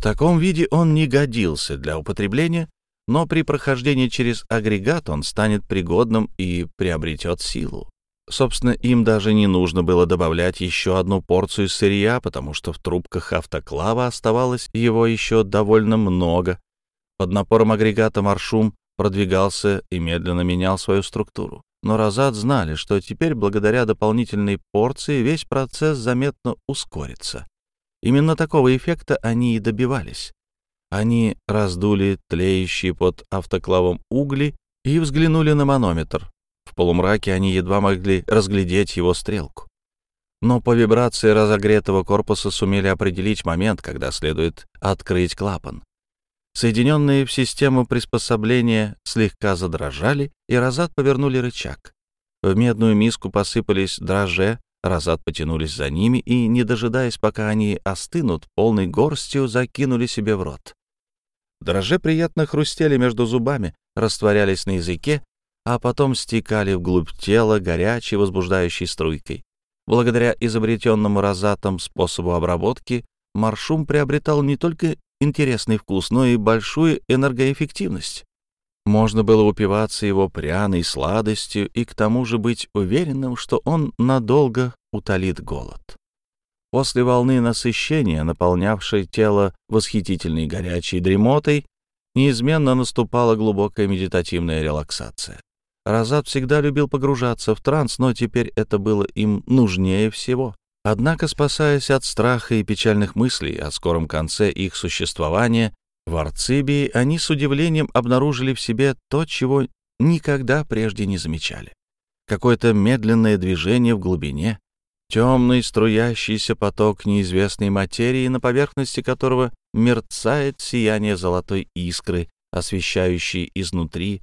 Таком виде он не годился для употребления, но при прохождении через агрегат он станет пригодным и приобретет силу. Собственно, им даже не нужно было добавлять еще одну порцию сырья, потому что в трубках автоклава оставалось его еще довольно много. Под напором агрегата маршум продвигался и медленно менял свою структуру. Но Розат знали, что теперь, благодаря дополнительной порции, весь процесс заметно ускорится. Именно такого эффекта они и добивались. Они раздули тлеющие под автоклавом угли и взглянули на манометр. В полумраке они едва могли разглядеть его стрелку. Но по вибрации разогретого корпуса сумели определить момент, когда следует открыть клапан. Соединенные в систему приспособления слегка задрожали, и Розат повернули рычаг. В медную миску посыпались дрожжи, Розат потянулись за ними и, не дожидаясь, пока они остынут, полной горстью закинули себе в рот. Дрожжи приятно хрустели между зубами, растворялись на языке а потом стекали вглубь тела горячей возбуждающей струйкой. Благодаря изобретенному розатом способу обработки маршум приобретал не только интересный вкус, но и большую энергоэффективность. Можно было упиваться его пряной сладостью и к тому же быть уверенным, что он надолго утолит голод. После волны насыщения, наполнявшей тело восхитительной горячей дремотой, неизменно наступала глубокая медитативная релаксация. Разад всегда любил погружаться в транс, но теперь это было им нужнее всего. Однако, спасаясь от страха и печальных мыслей о скором конце их существования, в Арцибии они с удивлением обнаружили в себе то, чего никогда прежде не замечали. Какое-то медленное движение в глубине, темный струящийся поток неизвестной материи, на поверхности которого мерцает сияние золотой искры, освещающей изнутри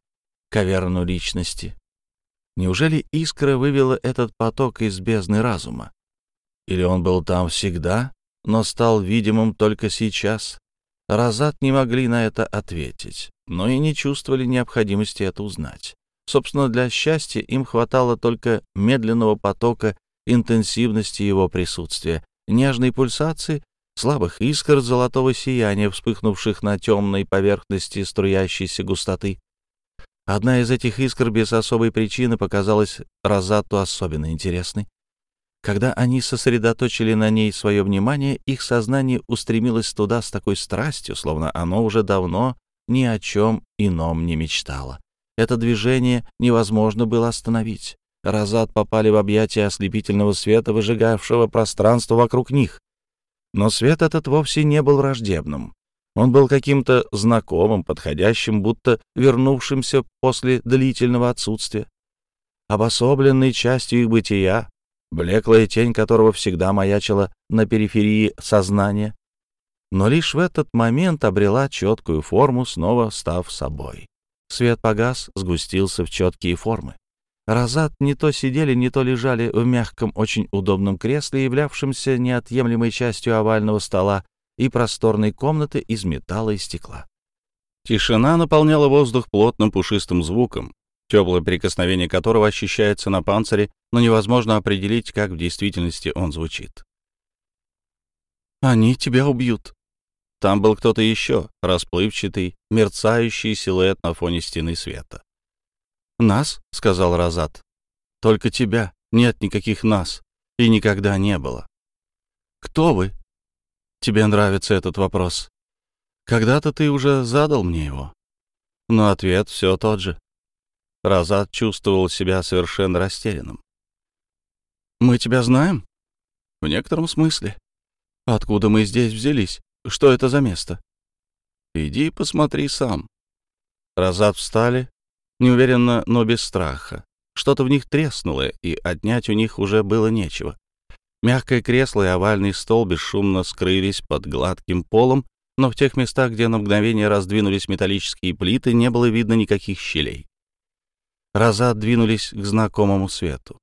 каверну личности. Неужели искра вывела этот поток из бездны разума? Или он был там всегда, но стал видимым только сейчас? Разат не могли на это ответить, но и не чувствовали необходимости это узнать. Собственно, для счастья им хватало только медленного потока интенсивности его присутствия, нежной пульсации, слабых искр золотого сияния, вспыхнувших на темной поверхности струящейся густоты. Одна из этих искр без особой причины показалась Розату особенно интересной. Когда они сосредоточили на ней свое внимание, их сознание устремилось туда с такой страстью, словно оно уже давно ни о чем ином не мечтало. Это движение невозможно было остановить. Разад попали в объятия ослепительного света, выжигавшего пространство вокруг них. Но свет этот вовсе не был враждебным. Он был каким-то знакомым, подходящим, будто вернувшимся после длительного отсутствия. Обособленной частью их бытия, блеклая тень которого всегда маячила на периферии сознания, но лишь в этот момент обрела четкую форму, снова став собой. Свет погас, сгустился в четкие формы. Розат не то сидели, не то лежали в мягком, очень удобном кресле, являвшемся неотъемлемой частью овального стола и просторной комнаты из металла и стекла. Тишина наполняла воздух плотным пушистым звуком, теплое прикосновение которого ощущается на панцире, но невозможно определить, как в действительности он звучит. «Они тебя убьют». Там был кто-то еще, расплывчатый, мерцающий силуэт на фоне стены света. «Нас?» — сказал Розат. «Только тебя. Нет никаких нас. И никогда не было». «Кто вы?» «Тебе нравится этот вопрос. Когда-то ты уже задал мне его». Но ответ все тот же. Розат чувствовал себя совершенно растерянным. «Мы тебя знаем?» «В некотором смысле. Откуда мы здесь взялись? Что это за место?» «Иди посмотри сам». Розат встали, неуверенно, но без страха. Что-то в них треснуло, и отнять у них уже было нечего. Мягкое кресло и овальный стол бесшумно скрылись под гладким полом, но в тех местах, где на мгновение раздвинулись металлические плиты, не было видно никаких щелей. Роза двинулись к знакомому свету.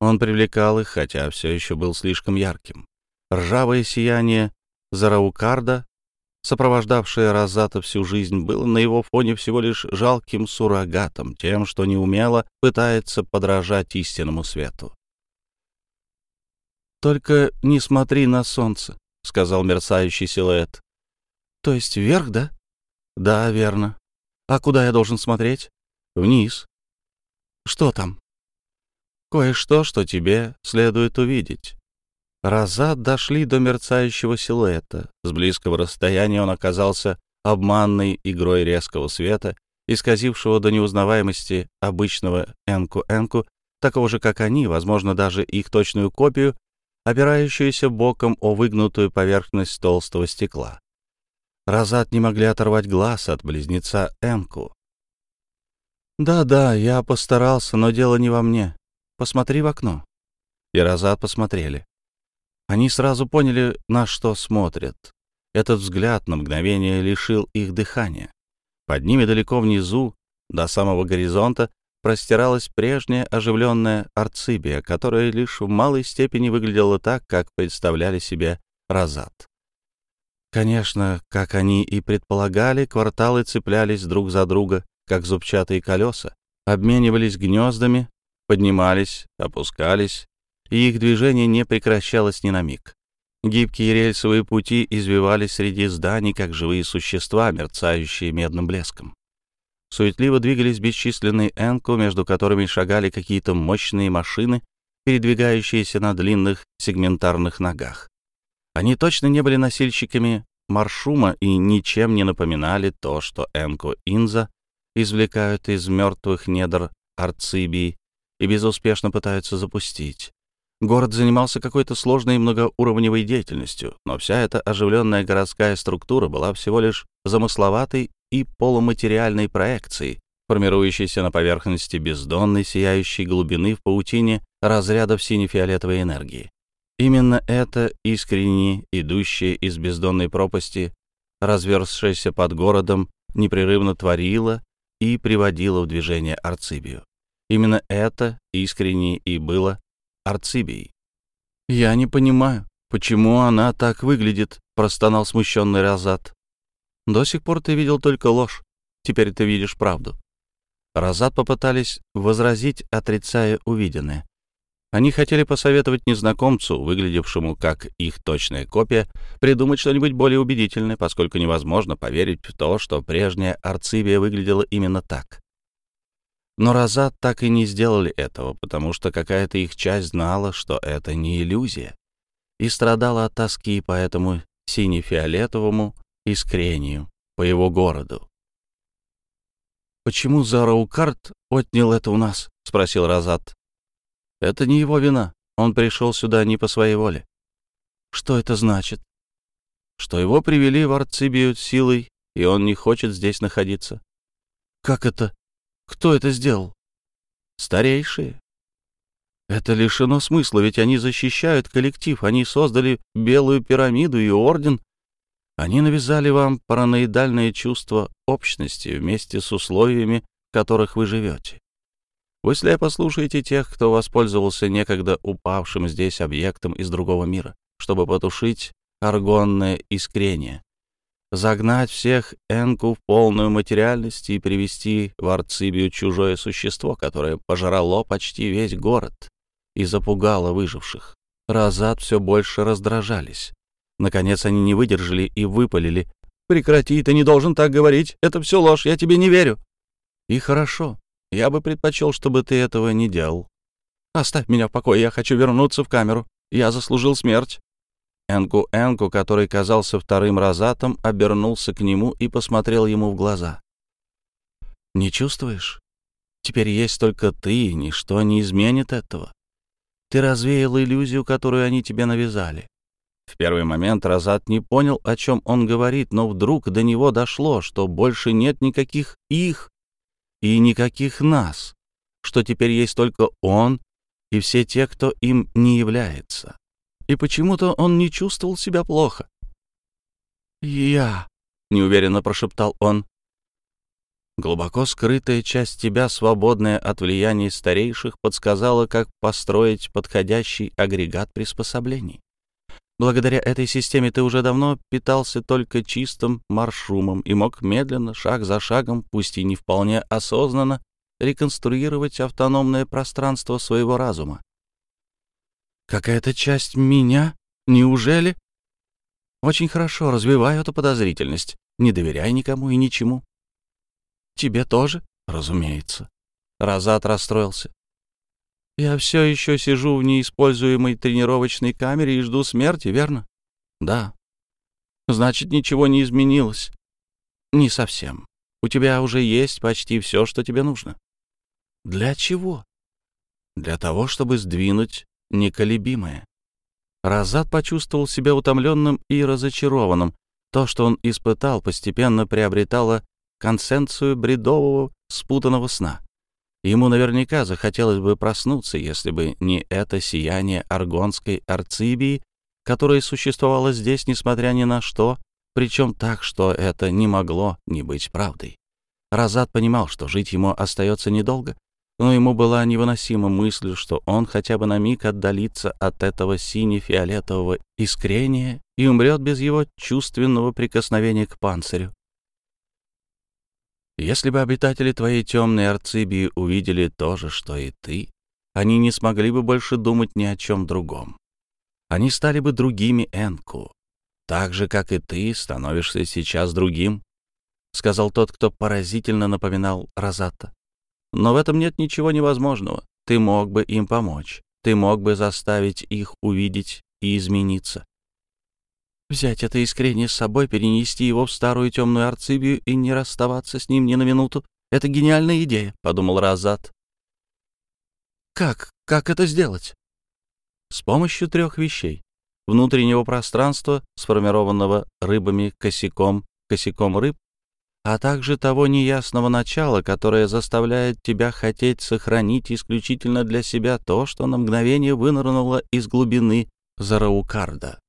Он привлекал их, хотя все еще был слишком ярким. Ржавое сияние Зараукарда сопровождавшее Розата всю жизнь, было на его фоне всего лишь жалким суррогатом, тем, что неумело пытается подражать истинному свету. «Только не смотри на солнце», — сказал мерцающий силуэт. «То есть вверх, да?» «Да, верно. А куда я должен смотреть?» «Вниз». «Что там?» «Кое-что, что тебе следует увидеть». Разад дошли до мерцающего силуэта. С близкого расстояния он оказался обманной игрой резкого света, исказившего до неузнаваемости обычного энку-энку, такого же, как они, возможно, даже их точную копию, опирающуюся боком о выгнутую поверхность толстого стекла. Разад не могли оторвать глаз от близнеца Энку. «Да-да, я постарался, но дело не во мне. Посмотри в окно». И Разад посмотрели. Они сразу поняли, на что смотрят. Этот взгляд на мгновение лишил их дыхания. Под ними далеко внизу, до самого горизонта, простиралась прежняя оживленная Арцибия, которая лишь в малой степени выглядела так, как представляли себе Розат. Конечно, как они и предполагали, кварталы цеплялись друг за друга, как зубчатые колеса, обменивались гнездами, поднимались, опускались, и их движение не прекращалось ни на миг. Гибкие рельсовые пути извивались среди зданий, как живые существа, мерцающие медным блеском. Суетливо двигались бесчисленные энку, между которыми шагали какие-то мощные машины, передвигающиеся на длинных сегментарных ногах. Они точно не были носильщиками маршума и ничем не напоминали то, что Энку Инза извлекают из мертвых недр Арцибии и безуспешно пытаются запустить. Город занимался какой-то сложной многоуровневой деятельностью, но вся эта оживленная городская структура была всего лишь замысловатой и полуматериальной проекцией, формирующейся на поверхности бездонной сияющей глубины в паутине разрядов сине-фиолетовой энергии. Именно это искренне идущее из бездонной пропасти, разверзшееся под городом, непрерывно творило и приводило в движение Арцибию. Именно это искренне и было Арцибией. «Я не понимаю, почему она так выглядит», — простонал смущенный Разат. «До сих пор ты видел только ложь, теперь ты видишь правду». Разат попытались возразить, отрицая увиденное. Они хотели посоветовать незнакомцу, выглядевшему как их точная копия, придумать что-нибудь более убедительное, поскольку невозможно поверить в то, что прежняя Арцибия выглядела именно так. Но Розат так и не сделали этого, потому что какая-то их часть знала, что это не иллюзия, и страдала от тоски по этому сине-фиолетовому искрению, по его городу. «Почему Зараукарт отнял это у нас?» — спросил Розат. Это не его вина. Он пришел сюда не по своей воле. Что это значит? Что его привели в Арцибию силой, и он не хочет здесь находиться. Как это? Кто это сделал? Старейшие. Это лишено смысла, ведь они защищают коллектив, они создали белую пирамиду и орден. Они навязали вам параноидальное чувство общности вместе с условиями, в которых вы живете. Вы слепо тех, кто воспользовался некогда упавшим здесь объектом из другого мира, чтобы потушить аргонное искрение, загнать всех Энку в полную материальность и привести в Арцибию чужое существо, которое пожрало почти весь город и запугало выживших. Разад все больше раздражались. Наконец они не выдержали и выпалили. «Прекрати, ты не должен так говорить. Это все ложь, я тебе не верю». И хорошо. Я бы предпочел, чтобы ты этого не делал. Оставь меня в покое, я хочу вернуться в камеру. Я заслужил смерть». Энку-Энку, который казался вторым розатом, обернулся к нему и посмотрел ему в глаза. «Не чувствуешь? Теперь есть только ты, и ничто не изменит этого. Ты развеял иллюзию, которую они тебе навязали. В первый момент Розат не понял, о чем он говорит, но вдруг до него дошло, что больше нет никаких «их», и никаких нас, что теперь есть только он и все те, кто им не является. И почему-то он не чувствовал себя плохо. «Я», — неуверенно прошептал он, Глубоко скрытая часть тебя, свободная от влияния старейших, подсказала, как построить подходящий агрегат приспособлений. Благодаря этой системе ты уже давно питался только чистым маршрумом и мог медленно, шаг за шагом, пусть и не вполне осознанно, реконструировать автономное пространство своего разума. Какая-то часть меня? Неужели? Очень хорошо, развиваю эту подозрительность. Не доверяй никому и ничему. Тебе тоже? Разумеется. Разат расстроился. Я все еще сижу в неиспользуемой тренировочной камере и жду смерти, верно? Да. Значит, ничего не изменилось. Не совсем. У тебя уже есть почти все, что тебе нужно. Для чего? Для того, чтобы сдвинуть неколебимое. Разат почувствовал себя утомленным и разочарованным. То, что он испытал, постепенно приобретало консенцию бредового, спутанного сна. Ему наверняка захотелось бы проснуться, если бы не это сияние аргонской арцибии, которое существовало здесь, несмотря ни на что, причем так, что это не могло не быть правдой. Разат понимал, что жить ему остается недолго, но ему была невыносима мысль, что он хотя бы на миг отдалится от этого сине-фиолетового искрения и умрет без его чувственного прикосновения к панцирю. Если бы обитатели твоей темной Арцибии увидели то же, что и ты, они не смогли бы больше думать ни о чем другом. Они стали бы другими Энку, так же, как и ты становишься сейчас другим, — сказал тот, кто поразительно напоминал Розата. Но в этом нет ничего невозможного. Ты мог бы им помочь. ты мог бы заставить их увидеть и измениться. Взять это искренне с собой, перенести его в старую темную арцибию и не расставаться с ним ни на минуту — это гениальная идея, — подумал Разат. Как? Как это сделать? С помощью трех вещей. Внутреннего пространства, сформированного рыбами косяком, косяком рыб, а также того неясного начала, которое заставляет тебя хотеть сохранить исключительно для себя то, что на мгновение вынырнуло из глубины Зараукарда.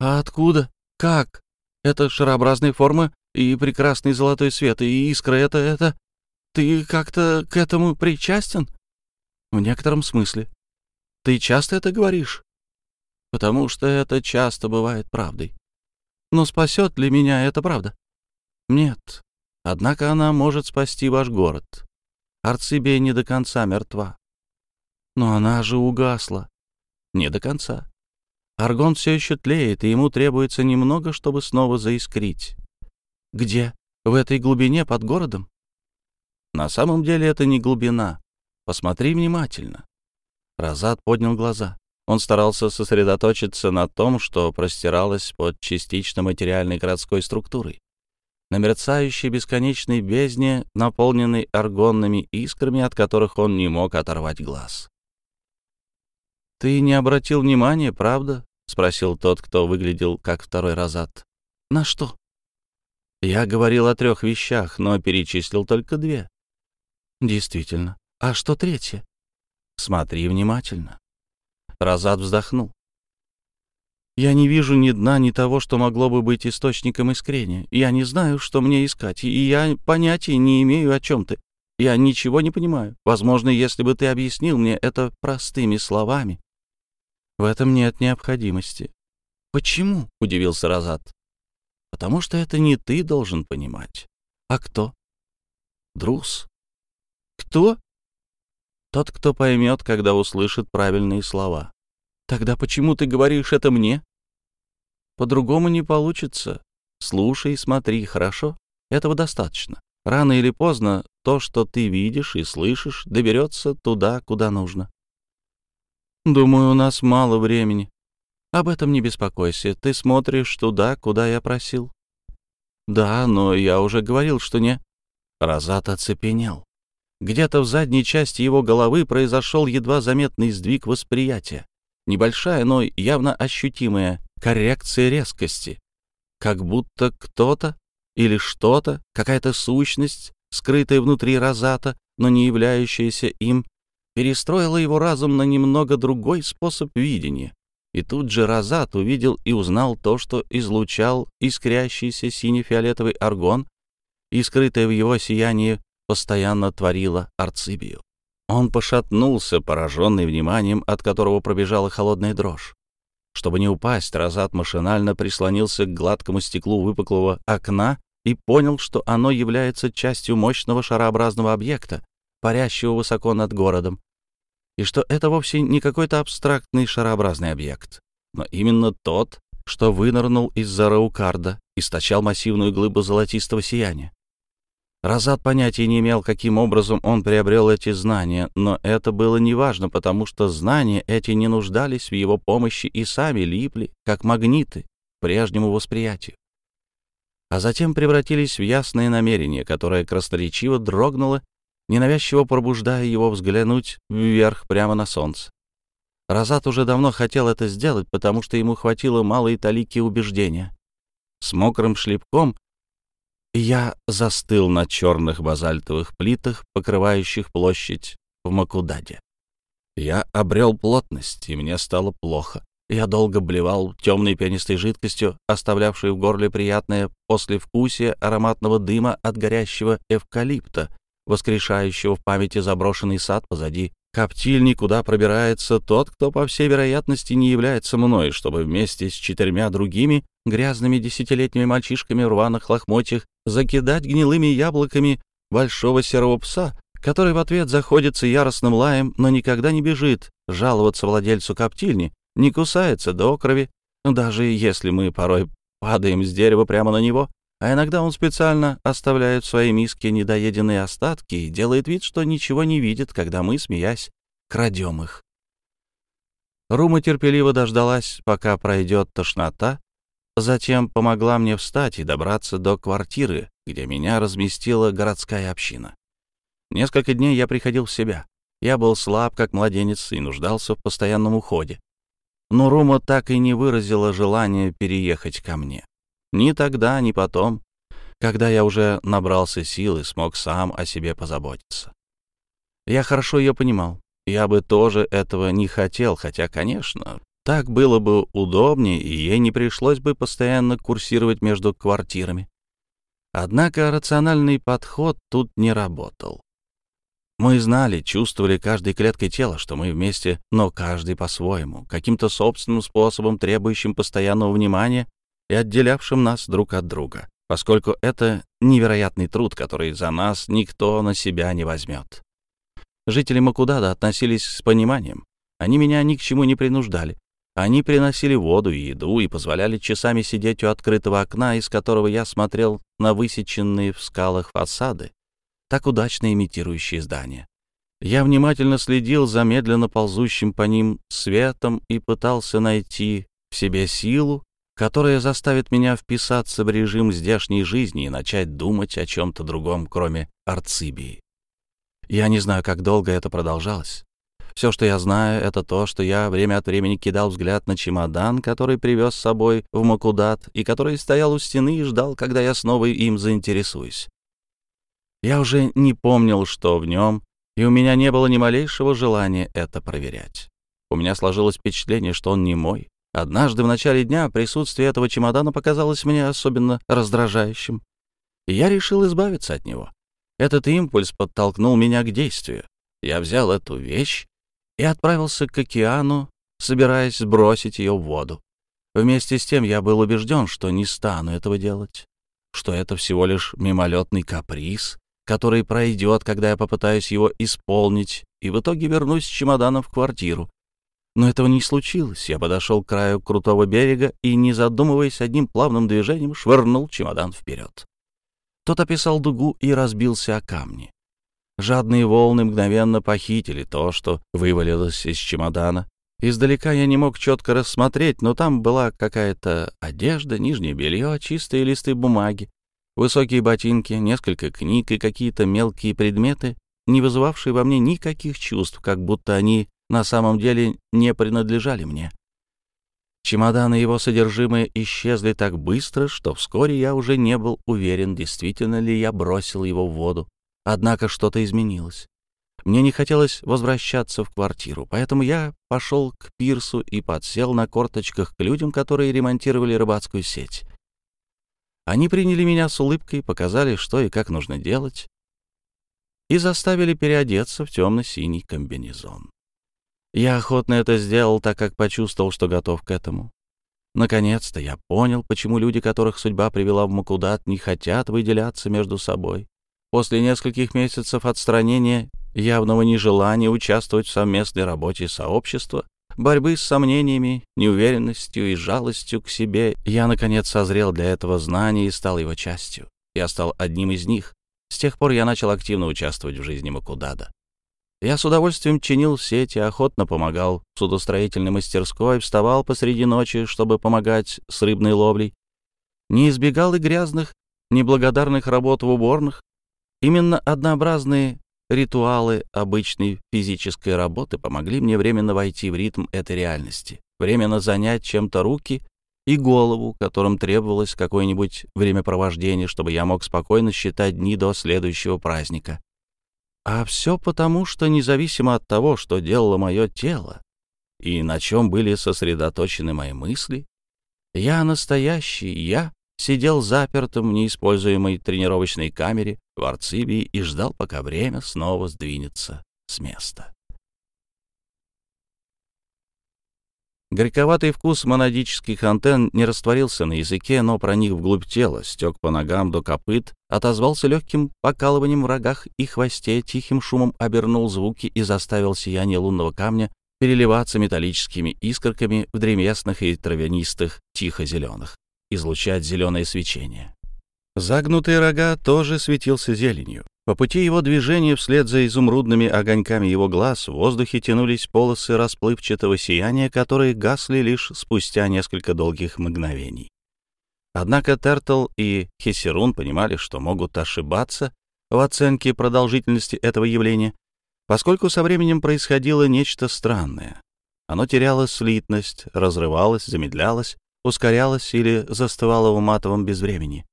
А откуда? Как? Это шарообразные формы и прекрасный золотой свет, и искра — это... это... Ты как-то к этому причастен? В некотором смысле. Ты часто это говоришь? Потому что это часто бывает правдой. Но спасет ли меня эта правда? Нет. Однако она может спасти ваш город. Арцибия не до конца мертва. Но она же угасла. Не до конца. Аргон все еще тлеет, и ему требуется немного, чтобы снова заискрить. Где? В этой глубине под городом? На самом деле это не глубина. Посмотри внимательно. Разат поднял глаза. Он старался сосредоточиться на том, что простиралось под частично материальной городской структурой на мерцающей бесконечной бездне, наполненной аргонными искрами, от которых он не мог оторвать глаз. «Ты не обратил внимания, правда?» — спросил тот, кто выглядел как второй Розат. «На что?» «Я говорил о трех вещах, но перечислил только две». «Действительно. А что третье?» «Смотри внимательно». Розат вздохнул. Я не вижу ни дна, ни того, что могло бы быть источником искрения. Я не знаю, что мне искать, и я понятия не имею, о чем ты. Я ничего не понимаю. Возможно, если бы ты объяснил мне это простыми словами. В этом нет необходимости. Почему? — удивился Розат. Потому что это не ты должен понимать. А кто? Друз. Кто? Тот, кто поймет, когда услышит правильные слова. Тогда почему ты говоришь это мне? По-другому не получится. Слушай и смотри, хорошо? Этого достаточно. Рано или поздно то, что ты видишь и слышишь, доберется туда, куда нужно. Думаю, у нас мало времени. Об этом не беспокойся. Ты смотришь туда, куда я просил. Да, но я уже говорил, что не... Розат оцепенел. Где-то в задней части его головы произошел едва заметный сдвиг восприятия. Небольшая, но явно ощутимая коррекция резкости. Как будто кто-то или что-то, какая-то сущность, скрытая внутри Розата, но не являющаяся им, перестроила его разум на немного другой способ видения. И тут же Розат увидел и узнал то, что излучал искрящийся сине-фиолетовый аргон, и скрытое в его сиянии постоянно творило Арцибию. Он пошатнулся, пораженный вниманием, от которого пробежала холодная дрожь. Чтобы не упасть, Розат машинально прислонился к гладкому стеклу выпуклого окна и понял, что оно является частью мощного шарообразного объекта, парящего высоко над городом, и что это вовсе не какой-то абстрактный шарообразный объект, но именно тот, что вынырнул из-за Раукарда, источал массивную глыбу золотистого сияния. Разат понятия не имел, каким образом он приобрел эти знания, но это было неважно, потому что знания эти не нуждались в его помощи и сами липли, как магниты, к прежнему восприятию. А затем превратились в ясное намерение, которое красноречиво дрогнуло, ненавязчиво пробуждая его взглянуть вверх прямо на солнце. Разат уже давно хотел это сделать, потому что ему хватило малой талики убеждения. С мокрым шлепком я застыл на черных базальтовых плитах, покрывающих площадь в Макудаде. Я обрел плотность, и мне стало плохо. Я долго блевал темной пенистой жидкостью, оставлявшей в горле приятное послевкусие ароматного дыма от горящего эвкалипта, воскрешающего в памяти заброшенный сад позади. Коптильни, куда пробирается тот, кто, по всей вероятности, не является мной, чтобы вместе с четырьмя другими грязными десятилетними мальчишками в рваных лохмотьях закидать гнилыми яблоками большого серого пса, который в ответ заходится яростным лаем, но никогда не бежит, жаловаться владельцу коптильни, не кусается до крови, даже если мы порой падаем с дерева прямо на него, а иногда он специально оставляет в своей миске недоеденные остатки и делает вид, что ничего не видит, когда мы, смеясь, крадем их. Рума терпеливо дождалась, пока пройдет тошнота, затем помогла мне встать и добраться до квартиры, где меня разместила городская община. Несколько дней я приходил в себя. Я был слаб, как младенец, и нуждался в постоянном уходе. Но Рума так и не выразила желания переехать ко мне. Ни тогда, ни потом, когда я уже набрался сил и смог сам о себе позаботиться. Я хорошо ее понимал. Я бы тоже этого не хотел, хотя, конечно, так было бы удобнее, и ей не пришлось бы постоянно курсировать между квартирами. Однако рациональный подход тут не работал. Мы знали, чувствовали каждой клеткой тела, что мы вместе, но каждый по-своему, каким-то собственным способом, требующим постоянного внимания и отделявшим нас друг от друга, поскольку это невероятный труд, который за нас никто на себя не возьмет. Жители Макудада относились с пониманием. Они меня ни к чему не принуждали. Они приносили воду и еду и позволяли часами сидеть у открытого окна, из которого я смотрел на высеченные в скалах фасады, так удачно имитирующие здания. Я внимательно следил за медленно ползущим по ним светом и пытался найти в себе силу, которая заставит меня вписаться в режим здешней жизни и начать думать о чем-то другом, кроме Арцибии. Я не знаю, как долго это продолжалось. Все, что я знаю, это то, что я время от времени кидал взгляд на чемодан, который привез с собой в Макудат и который стоял у стены и ждал, когда я снова им заинтересуюсь. Я уже не помнил, что в нем, и у меня не было ни малейшего желания это проверять. У меня сложилось впечатление, что он не мой. Однажды в начале дня присутствие этого чемодана показалось мне особенно раздражающим, и я решил избавиться от него. Этот импульс подтолкнул меня к действию. Я взял эту вещь и отправился к океану, собираясь сбросить ее в воду. Вместе с тем я был убежден, что не стану этого делать, что это всего лишь мимолетный каприз, который пройдет, когда я попытаюсь его исполнить, и в итоге вернусь с чемоданом в квартиру. Но этого не случилось. Я подошел к краю крутого берега и, не задумываясь, одним плавным движением швырнул чемодан вперед. Тот описал дугу и разбился о камни. Жадные волны мгновенно похитили то, что вывалилось из чемодана. Издалека я не мог четко рассмотреть, но там была какая-то одежда, нижнее белье, чистые листы бумаги, высокие ботинки, несколько книг и какие-то мелкие предметы, не вызывавшие во мне никаких чувств, как будто они на самом деле не принадлежали мне. Чемодан и его содержимое исчезли так быстро, что вскоре я уже не был уверен, действительно ли я бросил его в воду. Однако что-то изменилось. Мне не хотелось возвращаться в квартиру, поэтому я пошел к пирсу и подсел на корточках к людям, которые ремонтировали рыбацкую сеть. Они приняли меня с улыбкой, показали, что и как нужно делать, и заставили переодеться в темно-синий комбинезон. Я охотно это сделал, так как почувствовал, что готов к этому. Наконец-то я понял, почему люди, которых судьба привела в Макудат, не хотят выделяться между собой. После нескольких месяцев отстранения, явного нежелания участвовать в совместной работе сообщества, борьбы с сомнениями, неуверенностью и жалостью к себе, я, наконец, созрел для этого знания и стал его частью. Я стал одним из них. С тех пор я начал активно участвовать в жизни Макудада. Я с удовольствием чинил сети, охотно помогал в судостроительной мастерской, вставал посреди ночи, чтобы помогать с рыбной ловлей. Не избегал и грязных, неблагодарных работ в уборных. Именно однообразные ритуалы обычной физической работы помогли мне временно войти в ритм этой реальности, временно занять чем-то руки и голову, которым требовалось какое-нибудь времяпровождение, чтобы я мог спокойно считать дни до следующего праздника. А все потому, что независимо от того, что делало мое тело и на чем были сосредоточены мои мысли, я настоящий я сидел запертым в неиспользуемой тренировочной камере в Арцибии и ждал, пока время снова сдвинется с места. Горьковатый вкус монадических антенн не растворился на языке, но проник вглубь тела, стек по ногам до копыт, отозвался легким покалыванием в рогах и хвосте, тихим шумом обернул звуки и заставил сияние лунного камня переливаться металлическими искорками в древесных и травянистых, тихо-зеленых, излучать зеленое свечение. Загнутый рога тоже светился зеленью. По пути его движения вслед за изумрудными огоньками его глаз в воздухе тянулись полосы расплывчатого сияния, которые гасли лишь спустя несколько долгих мгновений. Однако Тертл и Хессерун понимали, что могут ошибаться в оценке продолжительности этого явления, поскольку со временем происходило нечто странное. Оно теряло слитность, разрывалось, замедлялось, ускорялось или застывало в матовом безвремени.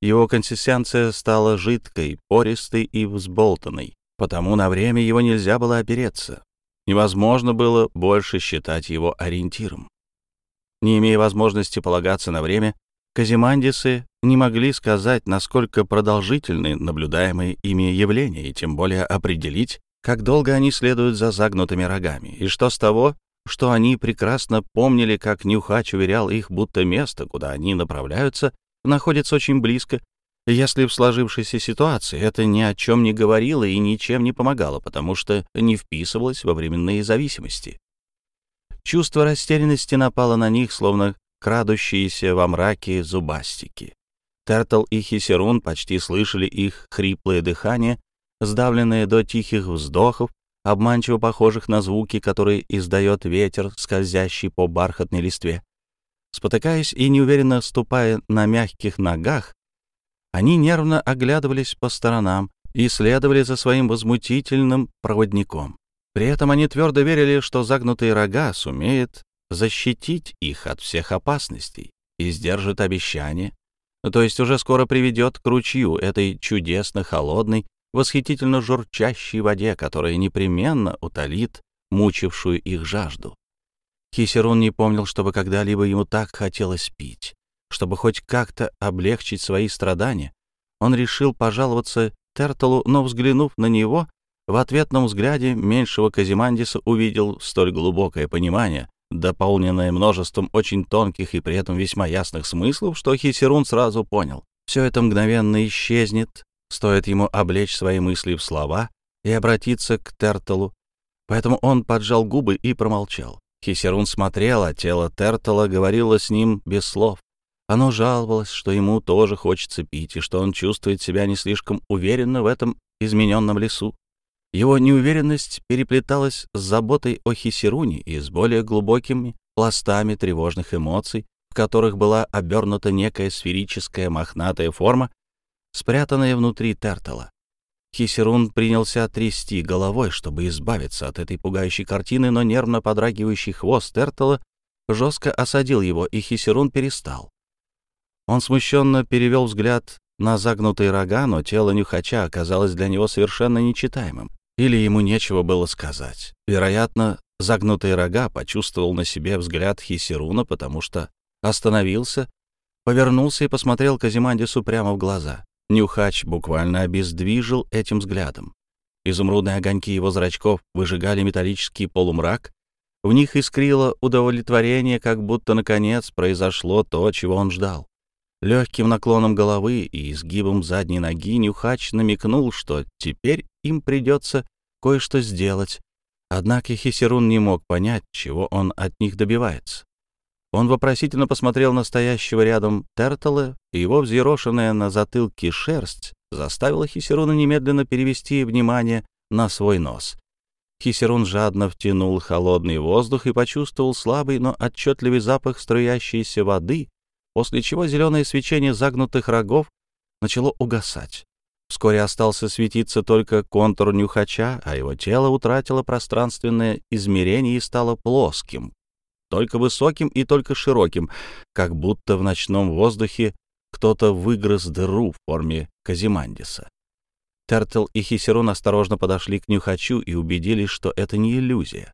Его консистенция стала жидкой, пористой и взболтанной, потому на время его нельзя было опереться. Невозможно было больше считать его ориентиром. Не имея возможности полагаться на время, казимандисы не могли сказать, насколько продолжительны наблюдаемые ими явления, и тем более определить, как долго они следуют за загнутыми рогами, и что с того, что они прекрасно помнили, как Нюхач уверял их, будто место, куда они направляются, находится очень близко, если в сложившейся ситуации это ни о чем не говорило и ничем не помогало, потому что не вписывалось во временные зависимости. Чувство растерянности напало на них, словно крадущиеся во мраке зубастики. Тертл и Хисерун почти слышали их хриплое дыхание, сдавленное до тихих вздохов, обманчиво похожих на звуки, которые издает ветер, скользящий по бархатной листве. Спотыкаясь и неуверенно ступая на мягких ногах, они нервно оглядывались по сторонам и следовали за своим возмутительным проводником. При этом они твердо верили, что загнутые рога сумеет защитить их от всех опасностей и сдержит обещание, то есть уже скоро приведет к ручью этой чудесно холодной, восхитительно журчащей воде, которая непременно утолит мучившую их жажду. Хисерун не помнил, чтобы когда-либо ему так хотелось пить. Чтобы хоть как-то облегчить свои страдания, он решил пожаловаться Терталу, но, взглянув на него, в ответном взгляде меньшего Казимандиса увидел столь глубокое понимание, дополненное множеством очень тонких и при этом весьма ясных смыслов, что Хисерун сразу понял. Все это мгновенно исчезнет, стоит ему облечь свои мысли в слова и обратиться к Терталу. Поэтому он поджал губы и промолчал. Хисерун смотрел, а тело Тертала говорило с ним без слов. Оно жаловалось, что ему тоже хочется пить, и что он чувствует себя не слишком уверенно в этом измененном лесу. Его неуверенность переплеталась с заботой о Хисеруне и с более глубокими пластами тревожных эмоций, в которых была обернута некая сферическая мохнатая форма, спрятанная внутри Тертала. Хисерун принялся трясти головой, чтобы избавиться от этой пугающей картины, но нервно подрагивающий хвост Эртела жестко осадил его, и Хисерун перестал. Он смущенно перевел взгляд на загнутые рога, но тело нюхача оказалось для него совершенно нечитаемым. Или ему нечего было сказать. Вероятно, загнутые рога почувствовал на себе взгляд Хисеруна, потому что остановился, повернулся и посмотрел Казимандису прямо в глаза. Нюхач буквально обездвижил этим взглядом. Изумрудные огоньки его зрачков выжигали металлический полумрак. В них искрило удовлетворение, как будто, наконец, произошло то, чего он ждал. Легким наклоном головы и изгибом задней ноги Нюхач намекнул, что теперь им придется кое-что сделать. Однако Хисерун не мог понять, чего он от них добивается. Он вопросительно посмотрел на стоящего рядом Тертала, и его взъерошенная на затылке шерсть заставила Хисеруна немедленно перевести внимание на свой нос. Хисерун жадно втянул холодный воздух и почувствовал слабый, но отчетливый запах струящейся воды, после чего зеленое свечение загнутых рогов начало угасать. Вскоре остался светиться только контур нюхача, а его тело утратило пространственное измерение и стало плоским, только высоким и только широким, как будто в ночном воздухе кто-то выгрыз дыру в форме Казимандиса. Тертл и Хисерун осторожно подошли к Нюхачу и убедились, что это не иллюзия.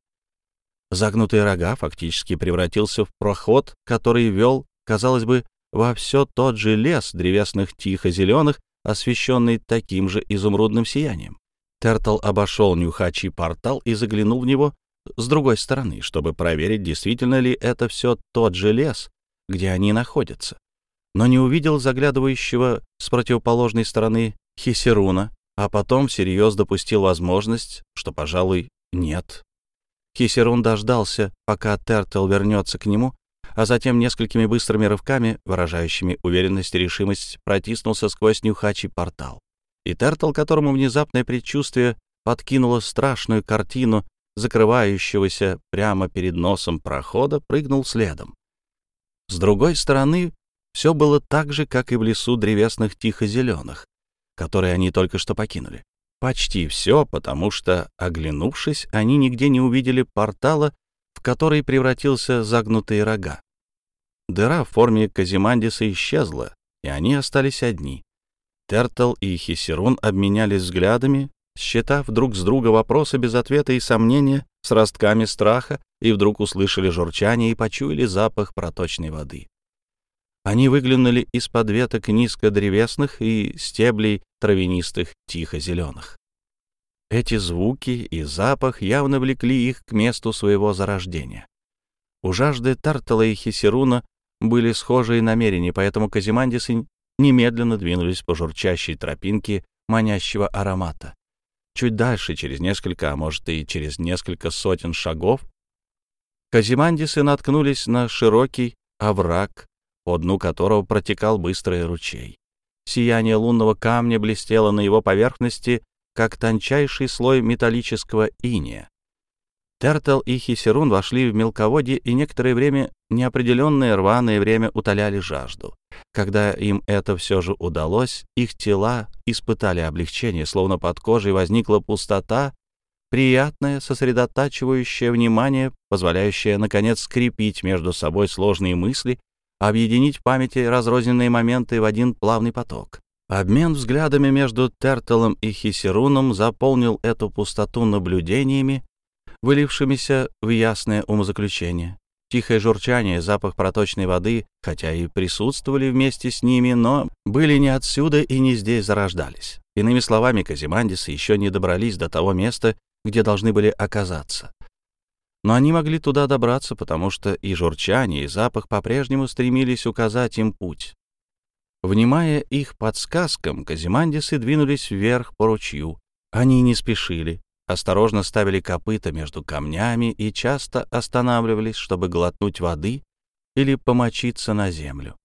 Загнутый рога фактически превратился в проход, который вел, казалось бы, во все тот же лес древесных тихо-зеленых, освещенный таким же изумрудным сиянием. Тертл обошел Нюхачий портал и заглянул в него, с другой стороны, чтобы проверить, действительно ли это все тот же лес, где они находятся. Но не увидел заглядывающего с противоположной стороны Хисеруна, а потом всерьез допустил возможность, что, пожалуй, нет. Хисерун дождался, пока Тертел вернется к нему, а затем несколькими быстрыми рывками, выражающими уверенность и решимость, протиснулся сквозь нюхачий портал. И Тертл, которому внезапное предчувствие подкинуло страшную картину закрывающегося прямо перед носом прохода, прыгнул следом. С другой стороны, все было так же, как и в лесу древесных тихо-зеленых, которые они только что покинули. Почти все, потому что, оглянувшись, они нигде не увидели портала, в который превратился загнутые рога. Дыра в форме Казимандиса исчезла, и они остались одни. Тертл и Хисерун обменялись взглядами, считав друг с друга вопросы без ответа и сомнения, с ростками страха, и вдруг услышали журчание и почуяли запах проточной воды. Они выглянули из-под веток низкодревесных и стеблей травянистых тихо-зеленых. Эти звуки и запах явно влекли их к месту своего зарождения. У жажды Тартала и Хисеруна были схожие намерения, поэтому Казимандисы немедленно двинулись по журчащей тропинке манящего аромата. Чуть дальше, через несколько, а может и через несколько сотен шагов, Казимандисы наткнулись на широкий овраг, по дну которого протекал быстрый ручей. Сияние лунного камня блестело на его поверхности, как тончайший слой металлического иния. Тертел и Хисерун вошли в мелководье и некоторое время, неопределенное рваное время, утоляли жажду. Когда им это все же удалось, их тела испытали облегчение, словно под кожей возникла пустота, приятное, сосредотачивающее внимание, позволяющее, наконец, скрепить между собой сложные мысли объединить в памяти разрозненные моменты в один плавный поток. Обмен взглядами между Тертелом и Хисеруном заполнил эту пустоту наблюдениями, вылившимися в ясное умозаключение. Тихое журчание, запах проточной воды, хотя и присутствовали вместе с ними, но были не отсюда и не здесь зарождались. Иными словами, Казимандисы еще не добрались до того места, где должны были оказаться. Но они могли туда добраться, потому что и журчание, и запах по-прежнему стремились указать им путь. Внимая их подсказкам, казимандисы двинулись вверх по ручью. Они не спешили, осторожно ставили копыта между камнями и часто останавливались, чтобы глотнуть воды или помочиться на землю.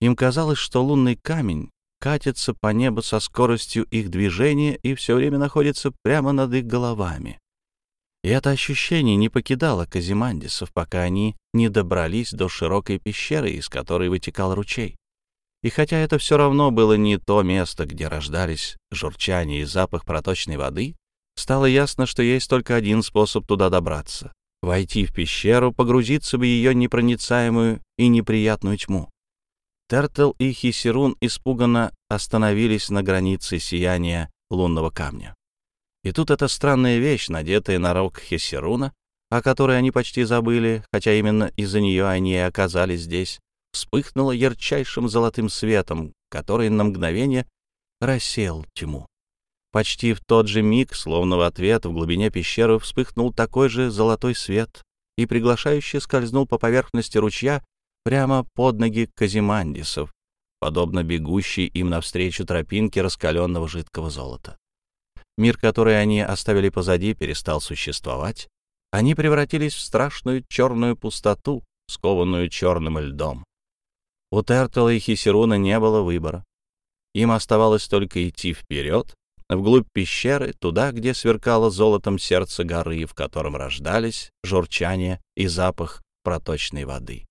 Им казалось, что лунный камень катится по небу со скоростью их движения и все время находится прямо над их головами. И это ощущение не покидало казимандисов, пока они не добрались до широкой пещеры, из которой вытекал ручей. И хотя это все равно было не то место, где рождались журчание и запах проточной воды, стало ясно, что есть только один способ туда добраться — войти в пещеру, погрузиться в ее непроницаемую и неприятную тьму. Тертел и Хисерун испуганно остановились на границе сияния лунного камня. И тут эта странная вещь, надетая на рог Хессеруна, о которой они почти забыли, хотя именно из-за нее они и оказались здесь, вспыхнула ярчайшим золотым светом, который на мгновение рассеял тьму. Почти в тот же миг, словно в ответ, в глубине пещеры вспыхнул такой же золотой свет и приглашающе скользнул по поверхности ручья прямо под ноги казимандисов, подобно бегущей им навстречу тропинке раскаленного жидкого золота. Мир, который они оставили позади, перестал существовать. Они превратились в страшную черную пустоту, скованную черным льдом. У Тертела и Хисеруна не было выбора. Им оставалось только идти вперед, вглубь пещеры, туда, где сверкало золотом сердце горы, в котором рождались журчание и запах проточной воды.